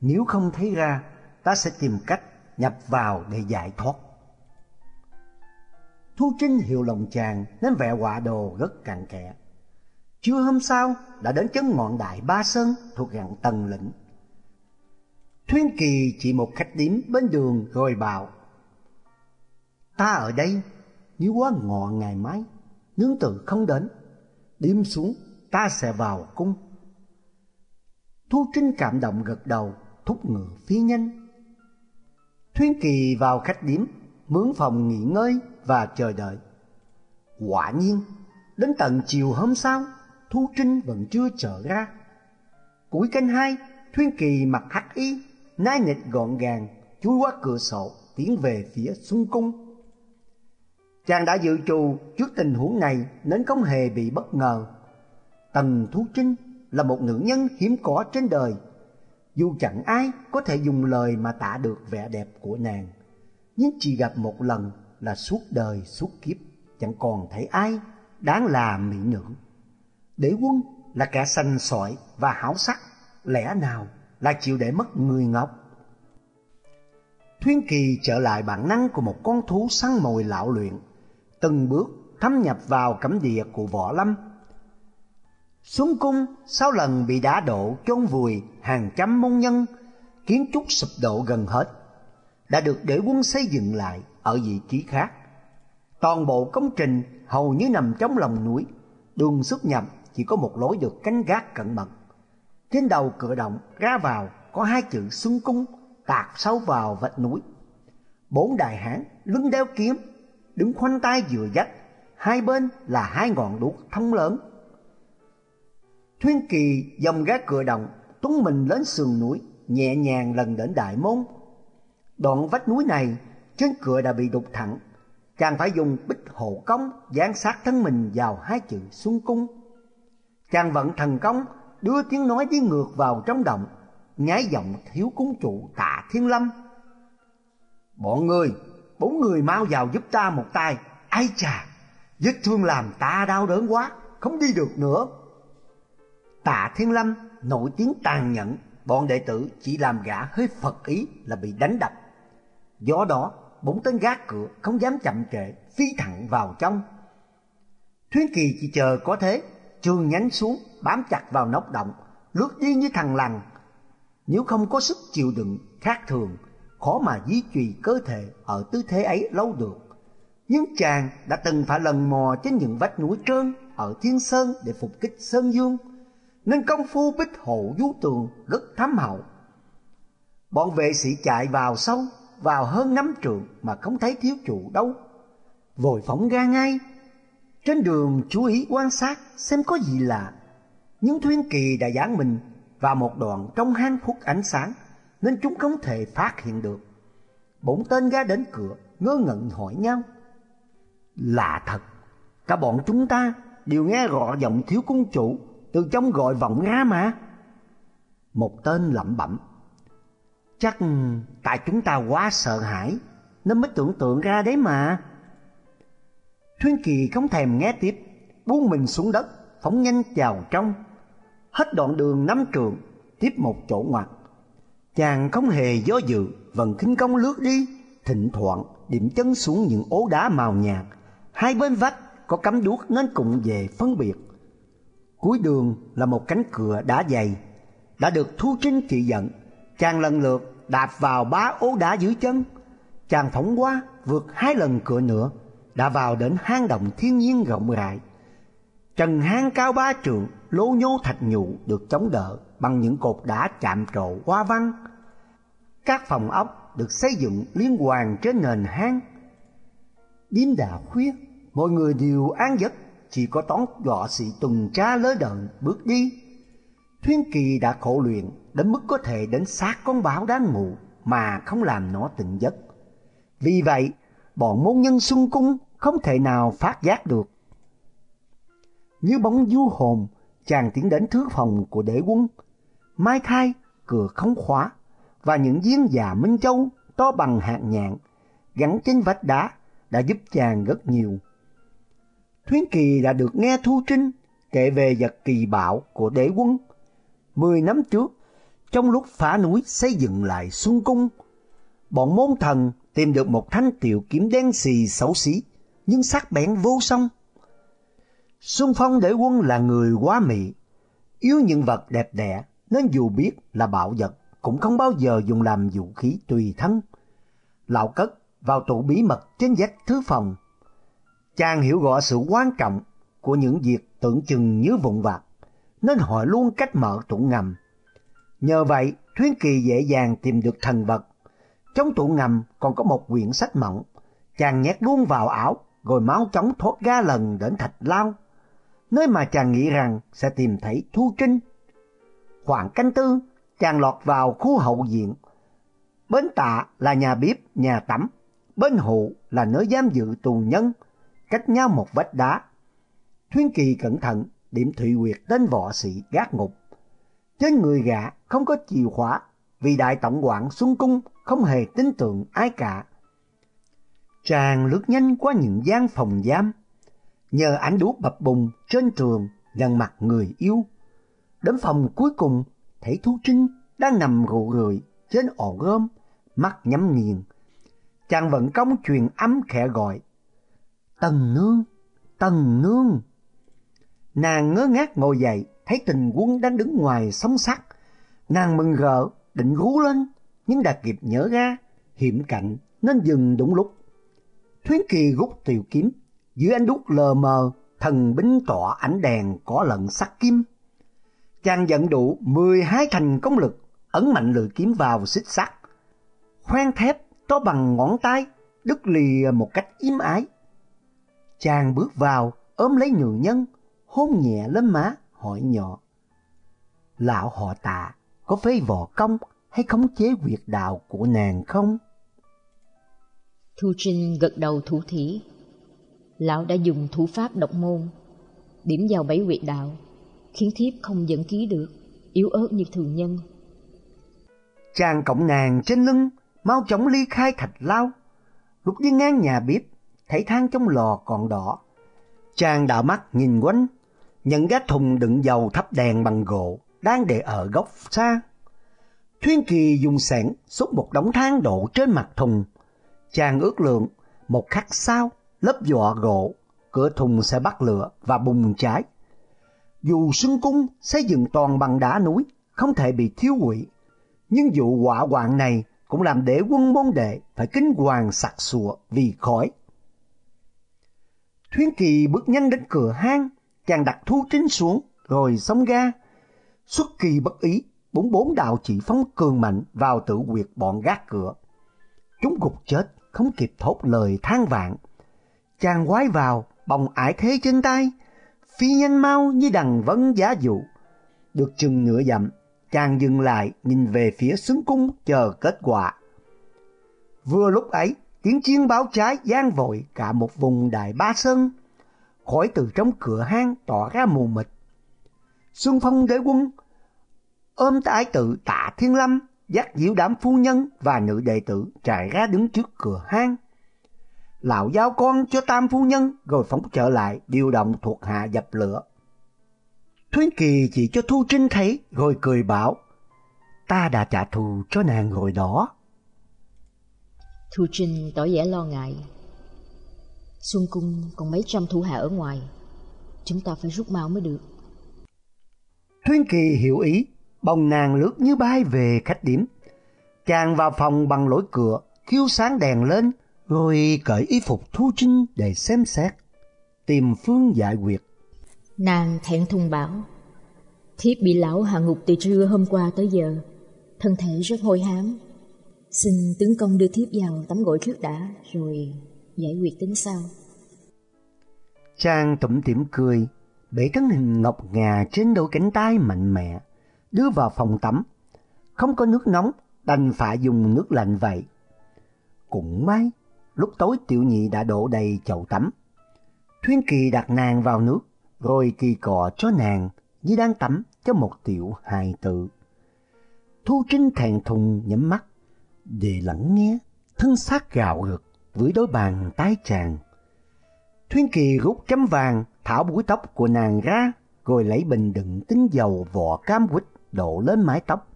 Nếu không thấy ra, ta sẽ tìm cách nhập vào để giải thoát. Thu Trinh hiểu lòng chàng nên vẽ quả đồ rất cặn kẽ. Chưa hôm sau đã đến chấn ngọn đại Ba Sơn thuộc gần Tần Lĩnh. Thuyên Kỳ chỉ một khách điếm bên đường rồi bảo Ta ở đây, nếu quá ngọ ngày mai, nương tử không đến, đêm xuống ta sẽ vào cung. Thu Trinh cảm động gật đầu, thúc ngựa phi nhanh. Thuyên Kỳ vào khách điếm, mướn phòng nghỉ ngơi và chờ đợi. Quả nhiên, đến tận chiều hôm sau, Thu Trinh vẫn chưa trở ra. Cuối canh hai, Thuyên Kỳ mặc hắc y, nai nịch gọn gàng, chui qua cửa sổ, tiến về phía xuân cung. Chàng đã dự trù trước tình huống này nên không hề bị bất ngờ. Tần Thu Trinh là một nữ nhân hiếm có trên đời. Dù chẳng ai có thể dùng lời mà tả được vẻ đẹp của nàng, nhưng chỉ gặp một lần là suốt đời suốt kiếp chẳng còn thấy ai đáng là mỹ nữ. Đế quân là kẻ sành sỏi và hảo sắc, lẽ nào là chịu để mất người ngọc? Thuyên Kỳ trở lại bản năng của một con thú săn mồi lão luyện, từng bước thâm nhập vào cấm địa của võ lâm. Xuống cung sau lần bị đá đổ chôn vùi hàng trăm môn nhân, kiến trúc sụp đổ gần hết, đã được đế quân xây dựng lại ở vị trí khác. Toàn bộ công trình hầu như nằm trong lòng núi, đường xuất nhập chỉ có một lối được canh gác cẩn mật. Trên đầu cửa động ra vào có hai chữ xuân cung tạc sâu vào vách núi. Bốn đại hán lưng đeo kiếm đứng khoanh tay dựa dắt, hai bên là hai ngọn đuốc thông lớn. Thuyên Kỳ dòng gác cửa động, tuấn mình lên sườn núi, nhẹ nhàng lần đến đại môn. Đoạn vách núi này, trên cửa đã bị đục thẳng, chàng phải dùng bích hộ công dán sát thân mình vào hai chữ xuân cung. Chàng vận thần công, đưa tiếng nói với ngược vào trong động, nhái giọng thiếu cúng chủ tạ thiên lâm. Bọn người bốn người mau vào giúp ta một tay. Ai chà, vết thương làm ta đau đớn quá, không đi được nữa. Tạ Thiên Lâm nổi tiếng tàn nhẫn, bọn đệ tử chỉ làm gã hơi phật ý là bị đánh đập. Do đó, bốn tên gác cửa không dám chậm trễ, phi thẳng vào trong. thuyến Kỳ chỉ chờ có thế, trường nhánh xuống, bám chặt vào nóc động, lướt đi như thằng lằn. Nếu không có sức chịu đựng khác thường, khó mà duy trì cơ thể ở tư thế ấy lâu được. Nhưng chàng đã từng phải lần mò trên những vách núi trơn ở Thiên Sơn để phục kích Sơn Dương, nên công phu bích hộ du tường rất thám hậu. Bọn vệ sĩ chạy vào sâu, vào hơn năm trượng mà không thấy thiếu chủ đâu. Vội phóng ra ngay. Trên đường chú ý quan sát xem có gì lạ. Nhưng Thuyên Kỳ đã dán mình vào một đoạn trong hang phút ánh sáng nên chúng không thể phát hiện được. Bốn tên ga đến cửa, ngơ ngẩn hỏi nhau. Lạ thật, cả bọn chúng ta đều nghe rõ giọng thiếu cung chủ từ trong gọi vọng ra mà. Một tên lẩm bẩm. Chắc tại chúng ta quá sợ hãi nên mới tưởng tượng ra đấy mà. Thuyên Kỳ không thèm nghe tiếp, buông mình xuống đất, phóng nhanh vào trong. Hết đoạn đường năm trường, tiếp một chỗ ngoặt Chàng không hề do dự, vần khinh công lướt đi, thỉnh thoảng điểm chân xuống những ố đá màu nhạt. Hai bên vách có cắm đuốc nên cùng về phân biệt. Cuối đường là một cánh cửa đá dày, đã được Thu Trinh trị dẫn. Chàng lần lượt đạp vào ba ố đá dưới chân. Chàng phóng qua vượt hai lần cửa nữa đã vào đến hang động thiên nhiên rộng rãi. Trần hang cao ba trượng, lố nhô thạch nhụ được chống đỡ bằng những cột đá chạm trổ hoa văn. Các phòng ốc được xây dựng liên hoàn trên nền hang. Đêm đà khuya, mọi người đều an giấc, chỉ có toán võ sĩ tuần tra lới đợn bước đi. Thuyên Kỳ đã khổ luyện đến mức có thể đến sát con báo đang ngủ mà không làm nó tỉnh giấc. Vì vậy, bọn môn nhân xuân cung không thể nào phát giác được. Như bóng du hồn, chàng tiến đến thứ phòng của đế quân. Mai khai, cửa không khóa, và những viên già Minh Châu to bằng hạt nhạn gắn trên vách đá đã giúp chàng rất nhiều. Thuyến Kỳ đã được nghe Thu Trinh kể về vật kỳ bạo của đế quân. Mười năm trước, trong lúc phá núi xây dựng lại Xuân Cung, bọn môn thần tìm được một thanh tiểu kiếm đen xì xấu xí, nhưng sắc bén vô song. Xuân Phong để quân là người quá mị, yêu những vật đẹp đẽ, nên dù biết là bạo vật, cũng không bao giờ dùng làm vũ khí tùy thân. Lão cất vào tủ bí mật trên vách thứ phòng. Chàng hiểu rõ sự quan trọng của những việc tưởng chừng như vụn vặt, nên hỏi luôn cách mở tủ ngầm. Nhờ vậy, Thuyến Kỳ dễ dàng tìm được thần vật. Trong tủ ngầm còn có một quyển sách mỏng, chàng nhét luôn vào áo, rồi máu chóng thoát ga lần đến thạch lao, nơi mà chàng nghĩ rằng sẽ tìm thấy Thu Trinh. Khoảng canh tư, chàng lọt vào khu hậu viện. Bên tạ là nhà bếp, nhà tắm, bên hụ là nơi giam giữ tù nhân, cách nhau một vách đá. Thuyên Kỳ cẩn thận điểm Thụy Quyệt đến võ sĩ gác ngục. Trên người gã không có chìa khóa vì đại tổng quản Xuân Cung không hề tin tưởng ai cả. Chàng lướt nhanh qua những gian phòng giam, nhờ ánh đuốc bập bùng trên tường gần mặt người yêu. Đến phòng cuối cùng thấy Thu Trinh đang nằm rụ rượi trên ổ gom, mắt nhắm nghiền. Chàng vẫn công truyền âm khẽ gọi. Tần nương, tần nương. Nàng ngớ ngác ngồi dậy, thấy tình quân đang đứng ngoài sóng sắt. Nàng mừng rỡ, định rú lên, nhưng đã kịp nhớ ra, hiểm cạnh nên dừng đúng lúc. Thuyến Kỳ rút tiểu kiếm, dưới ánh đúc lờ mờ, thần bính tỏa ánh đèn có lận sắc kim. Chàng dẫn đủ 12 thành công lực, ấn mạnh lưỡi kiếm vào xích sắt. Khoan thép to bằng ngón tay, đứt lìa một cách im ái. Chàng bước vào, ôm lấy nữ nhân, hôn nhẹ lên má, hỏi nhỏ. Lão họ tạ, có phế võ công hay khống chế quyệt đạo của nàng không? Thu Trinh gật đầu thủ thỉ. Lão đã dùng thủ pháp độc môn, điểm vào bảy quyệt đạo, khiến thiếp không dẫn ký được, yếu ớt như thường nhân. Chàng cộng nàng trên lưng, mau chóng ly khai thạch lao. Lúc đi ngang nhà bếp, thấy than trong lò còn đỏ. Chàng đảo mắt nhìn quanh, nhận gác thùng đựng dầu thắp đèn bằng gỗ đang để ở góc xa. Thuyên Kỳ dùng sẻn xúc một đống than đổ trên mặt thùng. Chàng ước lượng, một khắc sau, lớp vỏ gỗ, cửa thùng sẽ bắt lửa và bùng cháy. Dù xưng cung xây dựng toàn bằng đá núi, không thể bị thiêu hủy, nhưng vụ hỏa hoạn này cũng làm để quân môn đệ phải kính hoàng sặc sụa vì khói. Thuyên Kỳ bước nhanh đến cửa hang, chàng đặt thu trinh xuống rồi sóng ga. Xuất kỳ bất ý, bốn bốn đạo chỉ phóng cường mạnh vào tử quyệt bọn gác cửa. Chúng gục chết, không kịp thốt lời than vạn. Chàng quái vào, bồng ải thế trên tay, phi nhanh mau như đằng vấn giá dụ. Được chừng nửa dặm, chàng dừng lại nhìn về phía xứng cung chờ kết quả. Vừa lúc ấy, tiếng chiên báo trái gian vội cả một vùng đại ba sơn. Khỏi từ trong cửa hang tỏ ra mù mịt. Xuân Phong đế quân ôm tái tự tạ thiên lâm, dắt diệu đám phu nhân và nữ đệ tử chạy ra đứng trước cửa hang. Lão giao con cho tam phu nhân rồi phóng trở lại điều động thuộc hạ dập lửa. Thuyến Kỳ chỉ cho Thu Trinh thấy rồi cười bảo Ta đã trả thù cho nàng rồi đó. Thu Trinh tỏ vẻ lo ngại. Xuân Cung còn mấy trăm thủ hạ ở ngoài. Chúng ta phải rút mau mới được. Thuyên Kỳ hiểu ý, Bồng nàng lướt như bay về khách điểm. Chàng vào phòng bằng lối cửa, khiêu sáng đèn lên, rồi cởi y phục thu trinh để xem xét, tìm phương giải quyết. Nàng thẹn thùng bảo, thiếp bị lão hạ ngục từ trưa hôm qua tới giờ, thân thể rất hôi hám. Xin tướng công đưa thiếp vào tắm gội trước đã, rồi giải quyết tính sau. Chàng tủm tỉm cười, bể tấn hình ngọc ngà trên đôi cánh tay mạnh mẽ, đưa vào phòng tắm. Không có nước nóng, đành phải dùng nước lạnh vậy. Cũng may, lúc tối tiểu nhị đã đổ đầy chậu tắm. Thuyên kỳ đặt nàng vào nước, rồi kỳ cọ cho nàng như đang tắm cho một tiểu hài tự. Thu Trinh thèn thùng nhắm mắt để lắng nghe thân xác gạo gực với đôi bàn tái chàng. Thuyên Kỳ rút chấm vàng thảo búi tóc của nàng ra rồi lấy bình đựng tinh dầu vỏ cam quýt đổ lên mái tóc.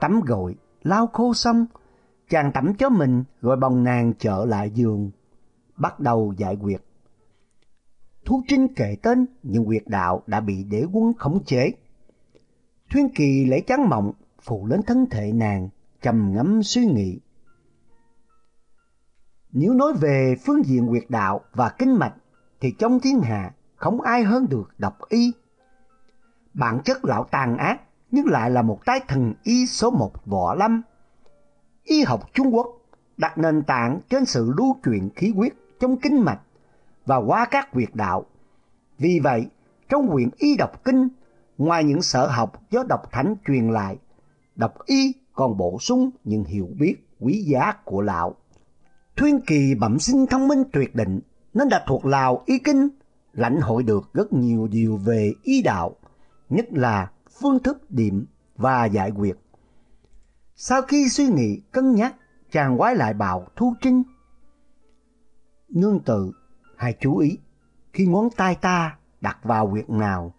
Tắm gội, lau khô xong, chàng tắm cho mình rồi bồng nàng trở lại giường, bắt đầu giải quyết. Thu Trinh kể tên nhưng quyệt đạo đã bị đế quân khống chế. Thuyên Kỳ lấy chăn mộng phủ lên thân thể nàng, trầm ngâm suy nghĩ. Nếu nói về phương diện quyệt đạo và kinh mạch thì trong thiên hạ không ai hơn được độc y. Bản chất lão tàn ác nhưng lại là một tái thần y số một võ lâm. Y học Trung Quốc đặt nền tảng trên sự lưu truyền khí huyết trong kinh mạch và qua các quyệt đạo. Vì vậy, trong quyển y đọc kinh, ngoài những sở học do đọc thánh truyền lại, đọc y còn bổ sung những hiểu biết quý giá của lão. Thuyên Kỳ bẩm sinh thông minh tuyệt định nên đã thuộc lào y kinh, lãnh hội được rất nhiều điều về y đạo, nhất là phương thức điểm và giải quyết. Sau khi suy nghĩ cân nhắc, chàng quái lại bảo Thu Trinh. Nương tự, hãy chú ý, khi ngón tay ta đặt vào quyệt nào,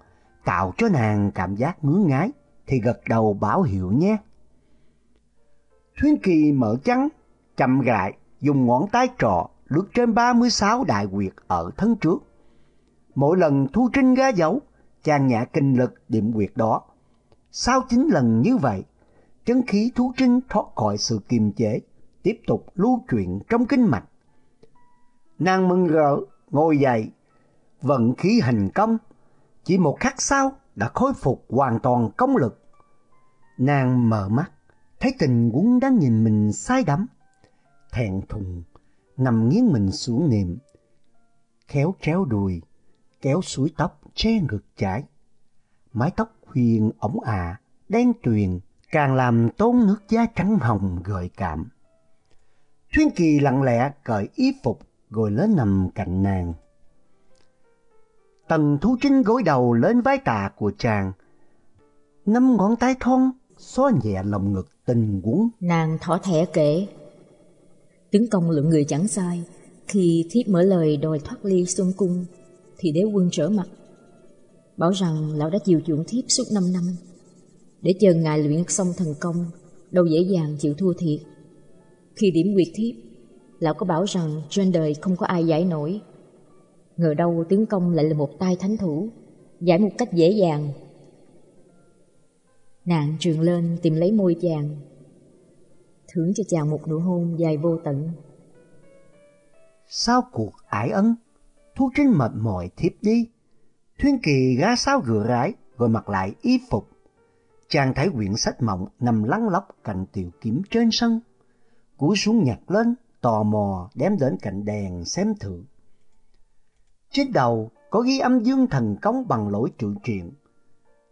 tạo cho nàng cảm giác ngứa ngái, thì gật đầu báo hiệu nhé. Thuyên Kỳ mở trắng, chậm rãi dùng ngón tay trọ lướt trên 36 đại quyệt ở thân trước. Mỗi lần Thu Trinh ra dấu, chàng nhã kinh lực điểm quyệt đó. Sau chín lần như vậy, chân khí thú Trinh thoát khỏi sự kiềm chế, tiếp tục lưu chuyển trong kinh mạch. Nàng mừng rỡ, ngồi dậy, vận khí hành công, chỉ một khắc sau đã khôi phục hoàn toàn công lực. Nàng mở mắt, thấy tình quân đang nhìn mình say đắm, thẹn thùng, nằm nghiêng mình xuống niệm, khéo tréo đùi, kéo suối tóc che ngực trái. Mái tóc huyền ống ả, đen tuyền, càng làm tôn nước da trắng hồng gợi cảm. Thuyên Kỳ lặng lẽ cởi y phục rồi lên nằm cạnh nàng. Tần Thu Trinh gối đầu lên vai tà của chàng, năm ngón tay thon xoa nhẹ lòng ngực tình quấn. Nàng thỏ thẻ kể, tướng công lượng người chẳng sai, khi thiếp mở lời đòi thoát ly xuân cung, thì đế quân trở mặt, bảo rằng lão đã chịu chuộng thiếp suốt năm năm, để chờ ngài luyện xong thần công, đâu dễ dàng chịu thua thiệt. Khi điểm quyệt thiếp, lão có bảo rằng trên đời không có ai giải nổi. Ngờ đâu tướng công lại là một tay thánh thủ, giải một cách dễ dàng Nàng trường lên tìm lấy môi chàng Thưởng cho chàng một nụ hôn dài vô tận Sau cuộc ải ân Thu Trinh mệt mỏi thiếp đi Thuyên Kỳ gá sao gựa rái Rồi mặc lại y phục Chàng thấy quyển sách mộng Nằm lăn lóc cạnh tiểu kiếm trên sân Cúi xuống nhặt lên Tò mò đem đến cạnh đèn xem thử Trên đầu có ghi âm dương thần công bằng lỗi chữ truyện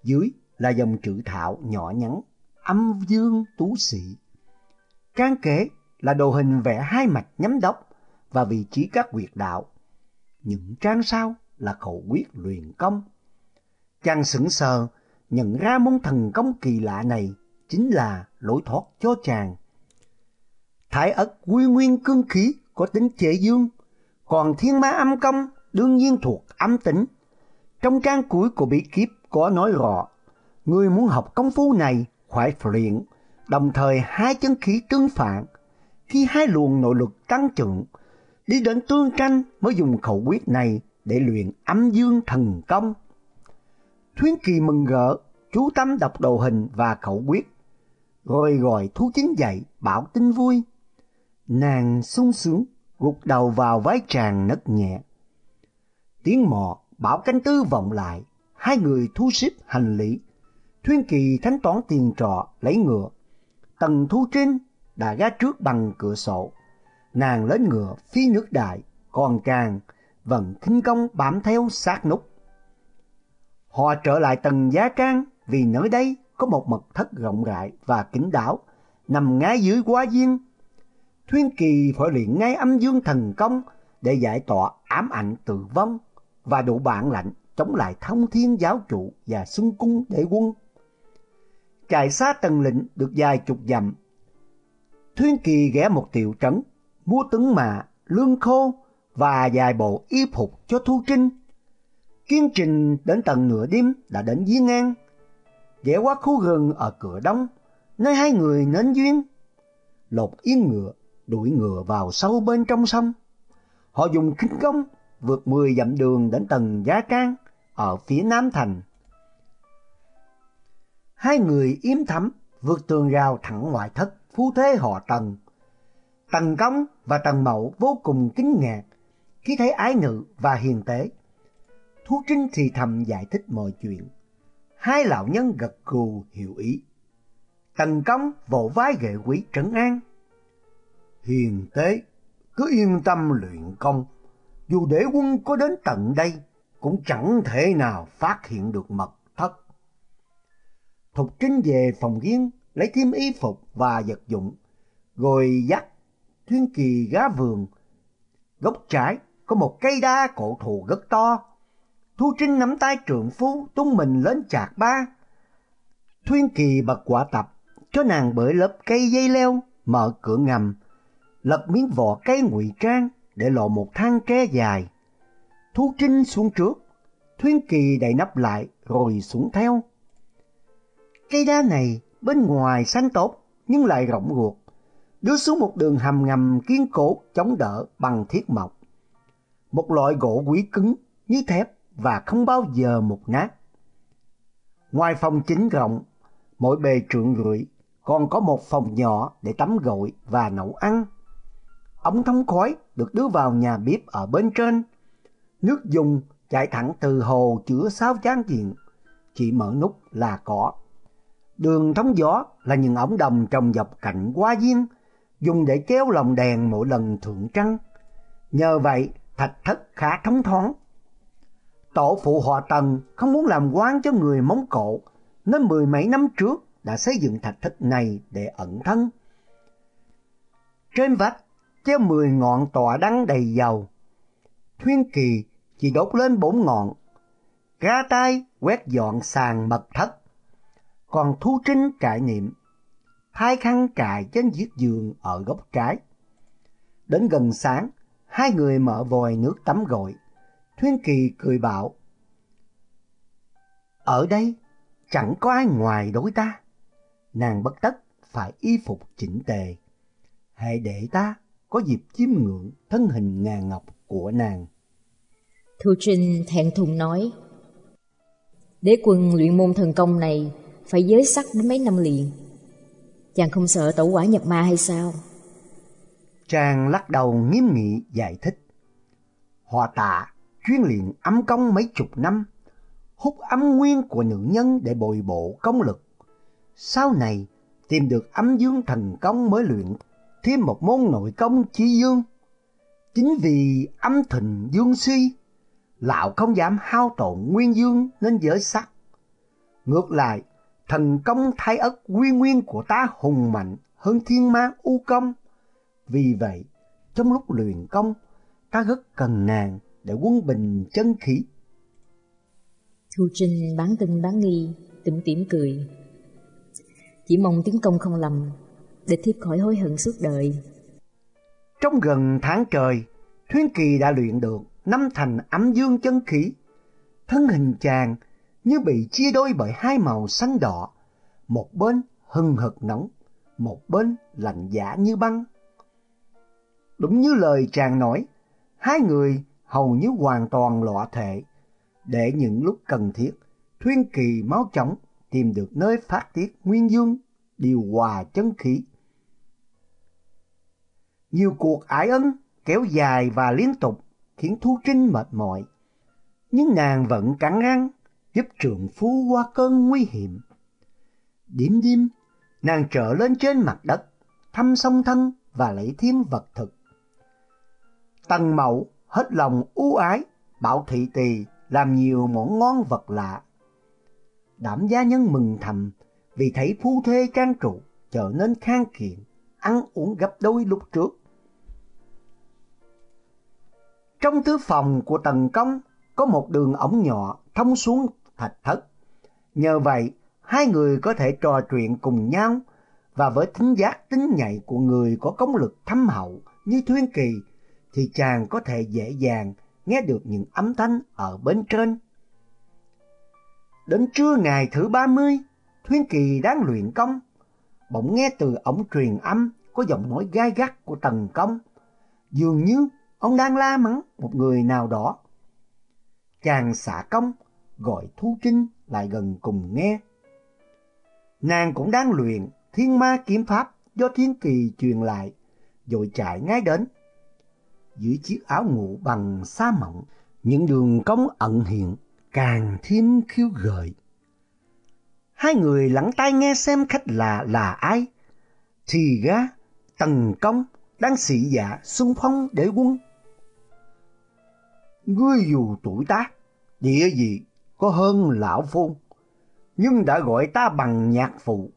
Dưới là dòng chữ thảo nhỏ nhắn, âm dương tú sĩ. Trang kế là đồ hình vẽ hai mặt nhắm đốc và vị trí các quyệt đạo. Những trang sau là khẩu quyết luyện công. Chàng sững sờ nhận ra môn thần công kỳ lạ này chính là lối thoát cho chàng. Thái ất quy nguyên cương khí có tính chế dương, còn thiên ma âm công đương nhiên thuộc âm tính. Trong trang cuối của bí kíp có nói rõ Người muốn học công phu này phải luyện, đồng thời hai chân khí tương phản. Khi hai luồng nội lực tăng trưởng, đi đến tương tranh mới dùng khẩu quyết này để luyện âm dương thần công. Thuyến Kỳ mừng rỡ, chú tâm đọc đồ hình và khẩu quyết, rồi gọi thú chính dậy bảo tin vui. Nàng sung sướng, gục đầu vào vái tràng nấc nhẹ. Tiếng mò bảo canh tư vọng lại, hai người thu xếp hành lý. Thuyên kỳ thanh toán tiền trọ lấy ngựa. Tần thu trinh đã gác trước bằng cửa sổ. Nàng lên ngựa phi nước đại, còn càng vẫn khinh công bám theo sát nút. Họ trở lại tầng giá trang vì nơi đây có một mật thất rộng rãi và kín đáo nằm ngay dưới quá duyên. Thuyên kỳ phải luyện ngay âm dương thần công để giải tỏa ám ảnh tử vong và đủ bản lạnh chống lại thông thiên giáo chủ và xuân cung đế quân. Trại xa tần lĩnh được dài chục dặm. Thuyên kỳ ghé một tiểu trấn, mua tướng mạ, lương khô và vài bộ y phục cho Thu Trinh. Kiên trình đến tận nửa đêm đã đến Diên An, ghé qua khu rừng ở cửa đông, nơi hai người nến duyên. Lột yên ngựa, đuổi ngựa vào sâu bên trong sông. Họ dùng kinh công vượt 10 dặm đường đến tầng Giá can ở phía Nam Thành. Hai người yếm thắm vượt tường rào thẳng ngoại thất phu thế họ Tần. Tần Công và Tần Mậu vô cùng kinh ngạc khi thấy ái nữ và hiền tế. Thu Trinh thì thầm giải thích mọi chuyện. Hai lão nhân gật gù hiểu ý. Tần Công vỗ vai ghệ quý trấn an. Hiền tế, cứ yên tâm luyện công. Dù đế quân có đến tận đây, cũng chẳng thể nào phát hiện được mật thất. Thục Trinh về phòng riêng, lấy thêm y phục và vật dụng, rồi dắt Thuyên Kỳ gá vườn. Gốc trái có một cây đa cổ thụ rất to. Thu Trinh nắm tay trượng phu tung mình lên chạc ba. Thuyên Kỳ bật quả tập, cho nàng bởi lớp cây dây leo, mở cửa ngầm, lật miếng vỏ cây ngụy trang để lộ một thang tre dài. Thu Trinh xuống trước, Thuyên Kỳ đậy nắp lại rồi xuống theo. Cây đa này bên ngoài xanh tốt nhưng lại rộng ruột, đưa xuống một đường hầm ngầm kiên cố chống đỡ bằng thiết mộc. Một loại gỗ quý cứng như thép và không bao giờ mục nát. Ngoài phòng chính rộng, mỗi bề trượng rưỡi còn có một phòng nhỏ để tắm gội và nấu ăn. Ống thông khói được đưa vào nhà bếp ở bên trên. Nước dùng chạy thẳng từ hồ chứa sáu chán diện, chỉ mở nút là có. Đường thông gió là những ống đồng trồng dọc cạnh hoa viên, dùng để kéo lồng đèn mỗi lần thượng trăng. Nhờ vậy, thạch thất khá thông thoáng. Tổ phụ họ Tần không muốn làm quan cho người Mông Cổ, nên mười mấy năm trước đã xây dựng thạch thất này để ẩn thân. Trên vách treo mười ngọn tọa đăng đầy dầu. Thuyên kỳ chỉ đốt lên bốn ngọn, ra tay quét dọn sàn mật thất. Còn Thu Trinh trải niệm, hai khăn cài trên chiếc giường ở góc trái. Đến gần sáng, hai người mở vòi nước tắm gội. Thuyên Kỳ cười bảo, Ở đây chẳng có ai ngoài đối ta. Nàng bất tất phải y phục chỉnh tề. Hãy để ta có dịp chiêm ngưỡng thân hình ngà ngọc của nàng. Thu Trinh thẹn thùng nói, Đế quân luyện môn thần công này phải giới sắc đến mấy năm liền. Chàng không sợ tẩu quả nhập ma hay sao? Trang lắc đầu nghiêm nghị giải thích. Hòa tạ chuyên luyện ấm công mấy chục năm, hút âm nguyên của nữ nhân để bồi bổ công lực. Sau này tìm được âm dương thần công mới luyện thêm một môn nội công chi dương. Chính vì âm thịnh dương suy, lão không dám hao tổn nguyên dương nên giới sắc. Ngược lại, thần công thái ất quy nguyên của ta hùng mạnh hơn thiên ma u công. Vì vậy, trong lúc luyện công, ta rất cần nàng để quân bình chân khí. Thu Trinh bán tin bán nghi, tủm tỉm cười. Chỉ mong tiếng công không lầm, để thiếp khỏi hối hận suốt đời. Trong gần tháng trời, Thuyên Kỳ đã luyện được năm thành ấm dương chân khí. Thân hình chàng như bị chia đôi bởi hai màu xanh đỏ, một bên hừng hực nóng, một bên lạnh giả như băng. Đúng như lời chàng nói, hai người hầu như hoàn toàn lọa thể, để những lúc cần thiết, Thuyên Kỳ máu chóng tìm được nơi phát tiết nguyên dương, điều hòa chân khí. Nhiều cuộc ải ân kéo dài và liên tục khiến Thu Trinh mệt mỏi. Nhưng nàng vẫn cắn răng giúp trượng phu qua cơn nguy hiểm. Điểm đêm, nàng trở lên trên mặt đất, thăm song thân và lấy thêm vật thực. Tần mậu hết lòng ưu ái, bảo thị tỳ làm nhiều món ngon vật lạ. Đảm gia nhân mừng thầm vì thấy phu thê trang trụ trở nên khang kiện, ăn uống gấp đôi lúc trước. Trong thư phòng của Tần Công có một đường ống nhỏ thông xuống thạch thất. Nhờ vậy, hai người có thể trò chuyện cùng nhau và với thính giác tính nhạy của người có công lực thâm hậu như Thuyên Kỳ thì chàng có thể dễ dàng nghe được những âm thanh ở bên trên. Đến trưa ngày thứ ba mươi, Thuyên Kỳ đang luyện công, bỗng nghe từ ống truyền âm có giọng nói gai gắt của Tần Công, dường như ông đang la mắng một người nào đó. Chàng xả công, gọi Thu Trinh lại gần cùng nghe. Nàng cũng đang luyện thiên ma kiếm pháp do thiên kỳ truyền lại, rồi chạy ngay đến. Dưới chiếc áo ngủ bằng sa mỏng, những đường cong ẩn hiện càng thêm khiêu gợi. Hai người lắng tai nghe xem khách lạ là ai. Thì ra, tần công đang sĩ dạ xung phong để quân. Ngươi dù tuổi tác, địa vị có hơn lão phu, nhưng đã gọi ta bằng nhạc phụ,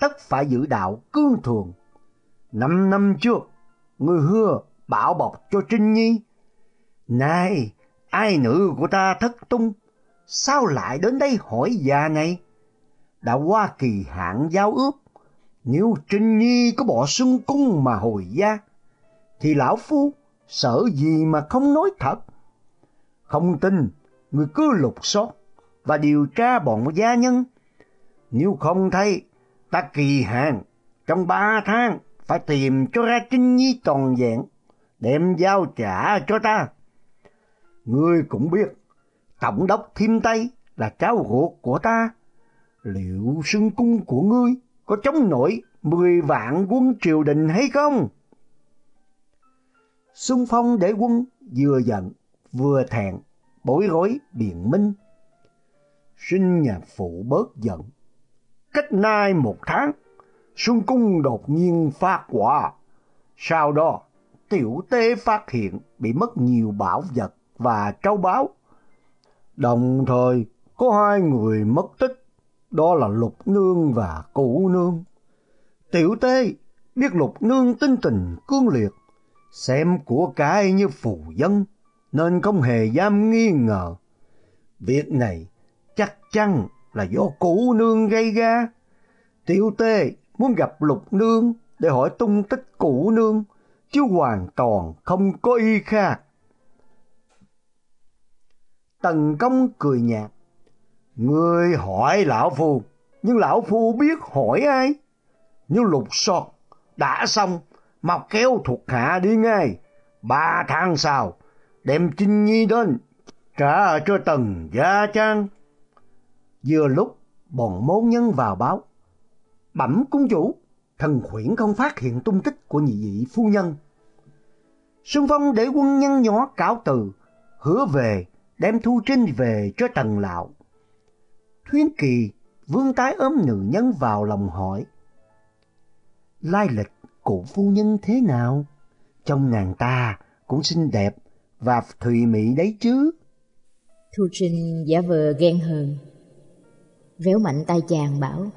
tất phải giữ đạo cương thường. Năm năm trước, ngươi hứa bảo bọc cho Trinh Nhi. Này, ai nữ của ta thất tung, sao lại đến đây hỏi già này? Đã qua kỳ hạn giao ước, nếu Trinh Nhi có bỏ xuân cung mà hồi gia, thì lão phu sợ gì mà không nói thật. Không tin, người cứ lục soát và điều tra bọn gia nhân. Nếu không thấy, ta kỳ hạn trong ba tháng phải tìm cho ra Trinh Nhi toàn vẹn, đem giao trả cho ta. Ngươi cũng biết, Tổng đốc Thiêm Tây là cháu ruột của ta. Liệu xương cung của ngươi có chống nổi mười vạn quân triều đình hay không? Xuân phong để quân vừa giận vừa thẹn, bối rối biện minh. Xin nhà phụ bớt giận. Cách nay một tháng, Xuân Cung đột nhiên phát quả. Sau đó, tiểu tế phát hiện bị mất nhiều bảo vật và trâu báo. Đồng thời, có hai người mất tích, đó là Lục Nương và Cụ Nương. Tiểu tế biết Lục Nương tinh tình cương liệt, xem của cái như phù dân, nên không hề dám nghi ngờ. Việc này chắc chắn là do Cụ Nương gây ra. Tiểu tế muốn gặp Lục Nương để hỏi tung tích Cụ Nương, chứ hoàn toàn không có y khác. Tần công cười nhạt. Ngươi hỏi lão phu, nhưng lão phu biết hỏi ai? Nếu lục sọt đã xong, mọc kéo thuộc hạ đi ngay. Ba tháng sau, đem Trinh Nhi đến, trả cho tần gia trang. Vừa lúc, bọn môn nhân vào báo. Bẩm cung chủ, thần khuyển không phát hiện tung tích của nhị vị phu nhân. Xuân Phong để quân nhân nhỏ cáo từ, hứa về đem Thu Trinh về cho Tần Lão. Thuyên Kỳ vương tái ôm nữ nhân vào lòng hỏi. Lai lịch của phu nhân thế nào? Trong nàng ta cũng xinh đẹp và thùy mị đấy chứ. Thu Trinh giả vờ ghen hờn. Véo mạnh tay chàng bảo.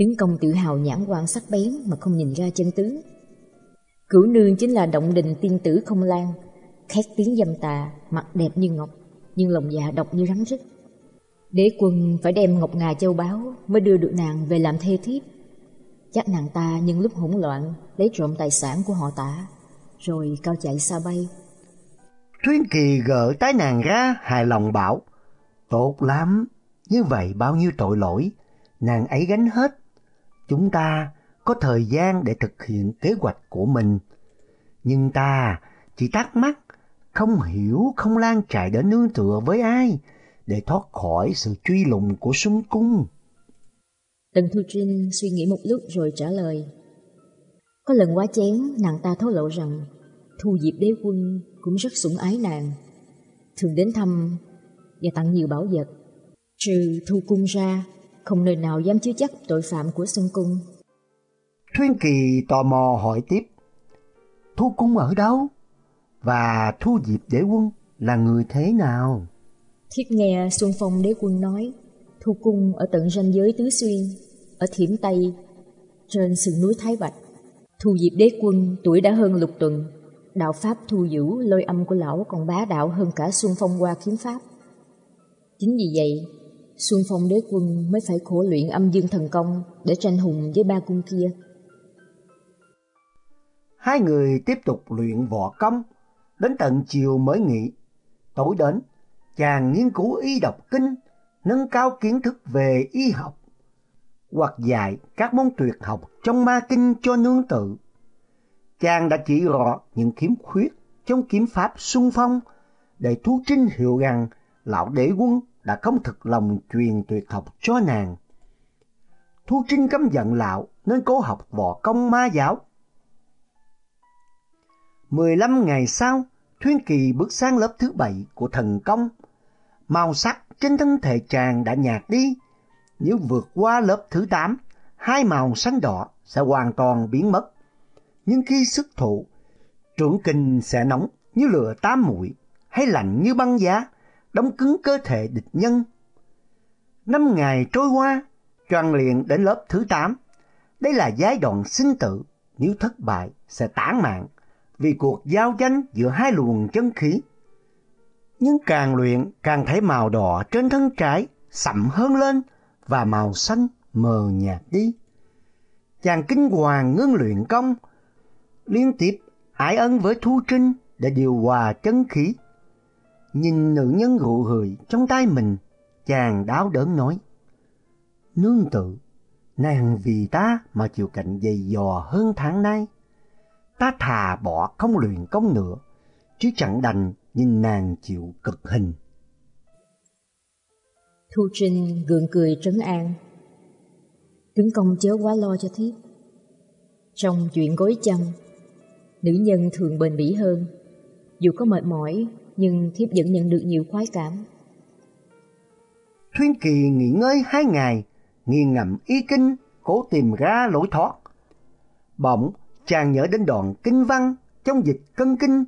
Tướng công tự hào nhãn quan sắc bén mà không nhìn ra chân tướng. Cửu nương chính là động đình tiên tử không lan, khét tiếng dâm tà, mặt đẹp như ngọc, nhưng lòng dạ độc như rắn rít. Đế quân phải đem ngọc ngà châu báu mới đưa được nàng về làm thê thiếp. Chắc nàng ta nhân lúc hỗn loạn lấy trộm tài sản của họ tả, rồi cao chạy xa bay. Thuyên Kỳ gỡ tái nàng ra hài lòng bảo, tốt lắm, như vậy bao nhiêu tội lỗi, nàng ấy gánh hết. Chúng ta có thời gian để thực hiện kế hoạch của mình. Nhưng ta chỉ thắc mắc, không hiểu không lan trại đến nương tựa với ai để thoát khỏi sự truy lùng của súng Cung. Tần Thu Trinh suy nghĩ một lúc rồi trả lời. Có lần quá chén, nàng ta thấu lộ rằng Thu Diệp đế quân cũng rất sủng ái nàng, thường đến thăm và tặng nhiều bảo vật. Trừ Thu Cung ra, không nơi nào dám chứa chấp tội phạm của Xuân Cung. Thuyên Kỳ tò mò hỏi tiếp, Thu Cung ở đâu? Và Thu Diệp đế quân là người thế nào? Thiết nghe Xuân Phong đế quân nói, Thu Cung ở tận ranh giới Tứ Xuyên, ở Thiểm Tây, trên sườn núi Thái Bạch. Thu Diệp đế quân tuổi đã hơn lục tuần, đạo pháp thu vũ lôi âm của lão còn bá đạo hơn cả Xuân Phong qua kiếm pháp. Chính vì vậy, Xuân Phong đế quân mới phải khổ luyện âm dương thần công để tranh hùng với ba cung kia. Hai người tiếp tục luyện võ công, đến tận chiều mới nghỉ. Tối đến, chàng nghiên cứu y đọc kinh, nâng cao kiến thức về y học, hoặc dạy các môn tuyệt học trong ma kinh cho nương tự. Chàng đã chỉ rõ những khiếm khuyết trong kiếm pháp xung phong để Thu Trinh hiệu rằng lão đế quân đã không thực lòng truyền tuyệt học cho nàng. Thu Trinh căm giận lão nên cố học võ công ma giáo. 15 ngày sau, Thuyên Kỳ bước sang lớp thứ bảy của thần công. Màu sắc trên thân thể chàng đã nhạt đi, nếu vượt qua lớp thứ 8, hai màu xanh đỏ sẽ hoàn toàn biến mất. Nhưng khi sức thụ, trưởng kinh sẽ nóng như lửa tám mũi hay lạnh như băng giá, đóng cứng cơ thể địch nhân. Năm ngày trôi qua, choàng luyện đến lớp thứ 8. Đây là giai đoạn sinh tử, nếu thất bại sẽ tán mạng vì cuộc giao tranh giữa hai luồng chân khí. Nhưng càng luyện càng thấy màu đỏ trên thân trái sậm hơn lên và màu xanh mờ nhạt đi. Chàng kinh hoàng ngưng luyện công, liên tiếp ái ân với Thu Trinh để điều hòa chân khí. Nhìn nữ nhân rượu hời trong tay mình, chàng đáo đớn nói. Nương tự, nàng vì ta mà chịu cạnh dày dò hơn tháng nay ta thà bỏ không luyện công nữa, chứ chẳng đành nhìn nàng chịu cực hình. Thu Trinh gượng cười trấn an. Tướng công chớ quá lo cho thiếp. Trong chuyện gối chăn, nữ nhân thường bền bỉ hơn. Dù có mệt mỏi, nhưng thiếp vẫn nhận được nhiều khoái cảm. Thuyên Kỳ nghỉ ngơi hai ngày, nghiền ngẫm y kinh, cố tìm ra lối thoát. Bỗng chàng nhớ đến đoạn kinh văn trong dịch cân kinh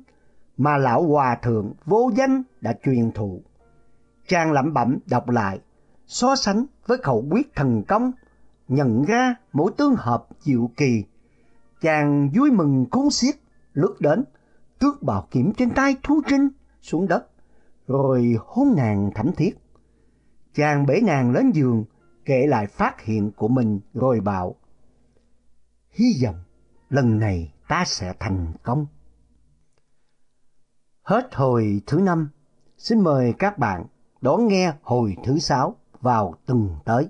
mà lão hòa thượng vô danh đã truyền thụ. Chàng lẩm bẩm đọc lại, so sánh với khẩu quyết thần công, nhận ra mỗi tương hợp diệu kỳ. Chàng vui mừng cuốn xiết, lướt đến, tước bảo kiểm trên tay Thu Trinh xuống đất, rồi hôn nàng thẩm thiết. Chàng bế nàng lên giường, kể lại phát hiện của mình rồi bảo. Hy vọng lần này ta sẽ thành công. Hết hồi thứ năm, xin mời các bạn đón nghe hồi thứ sáu vào tuần tới.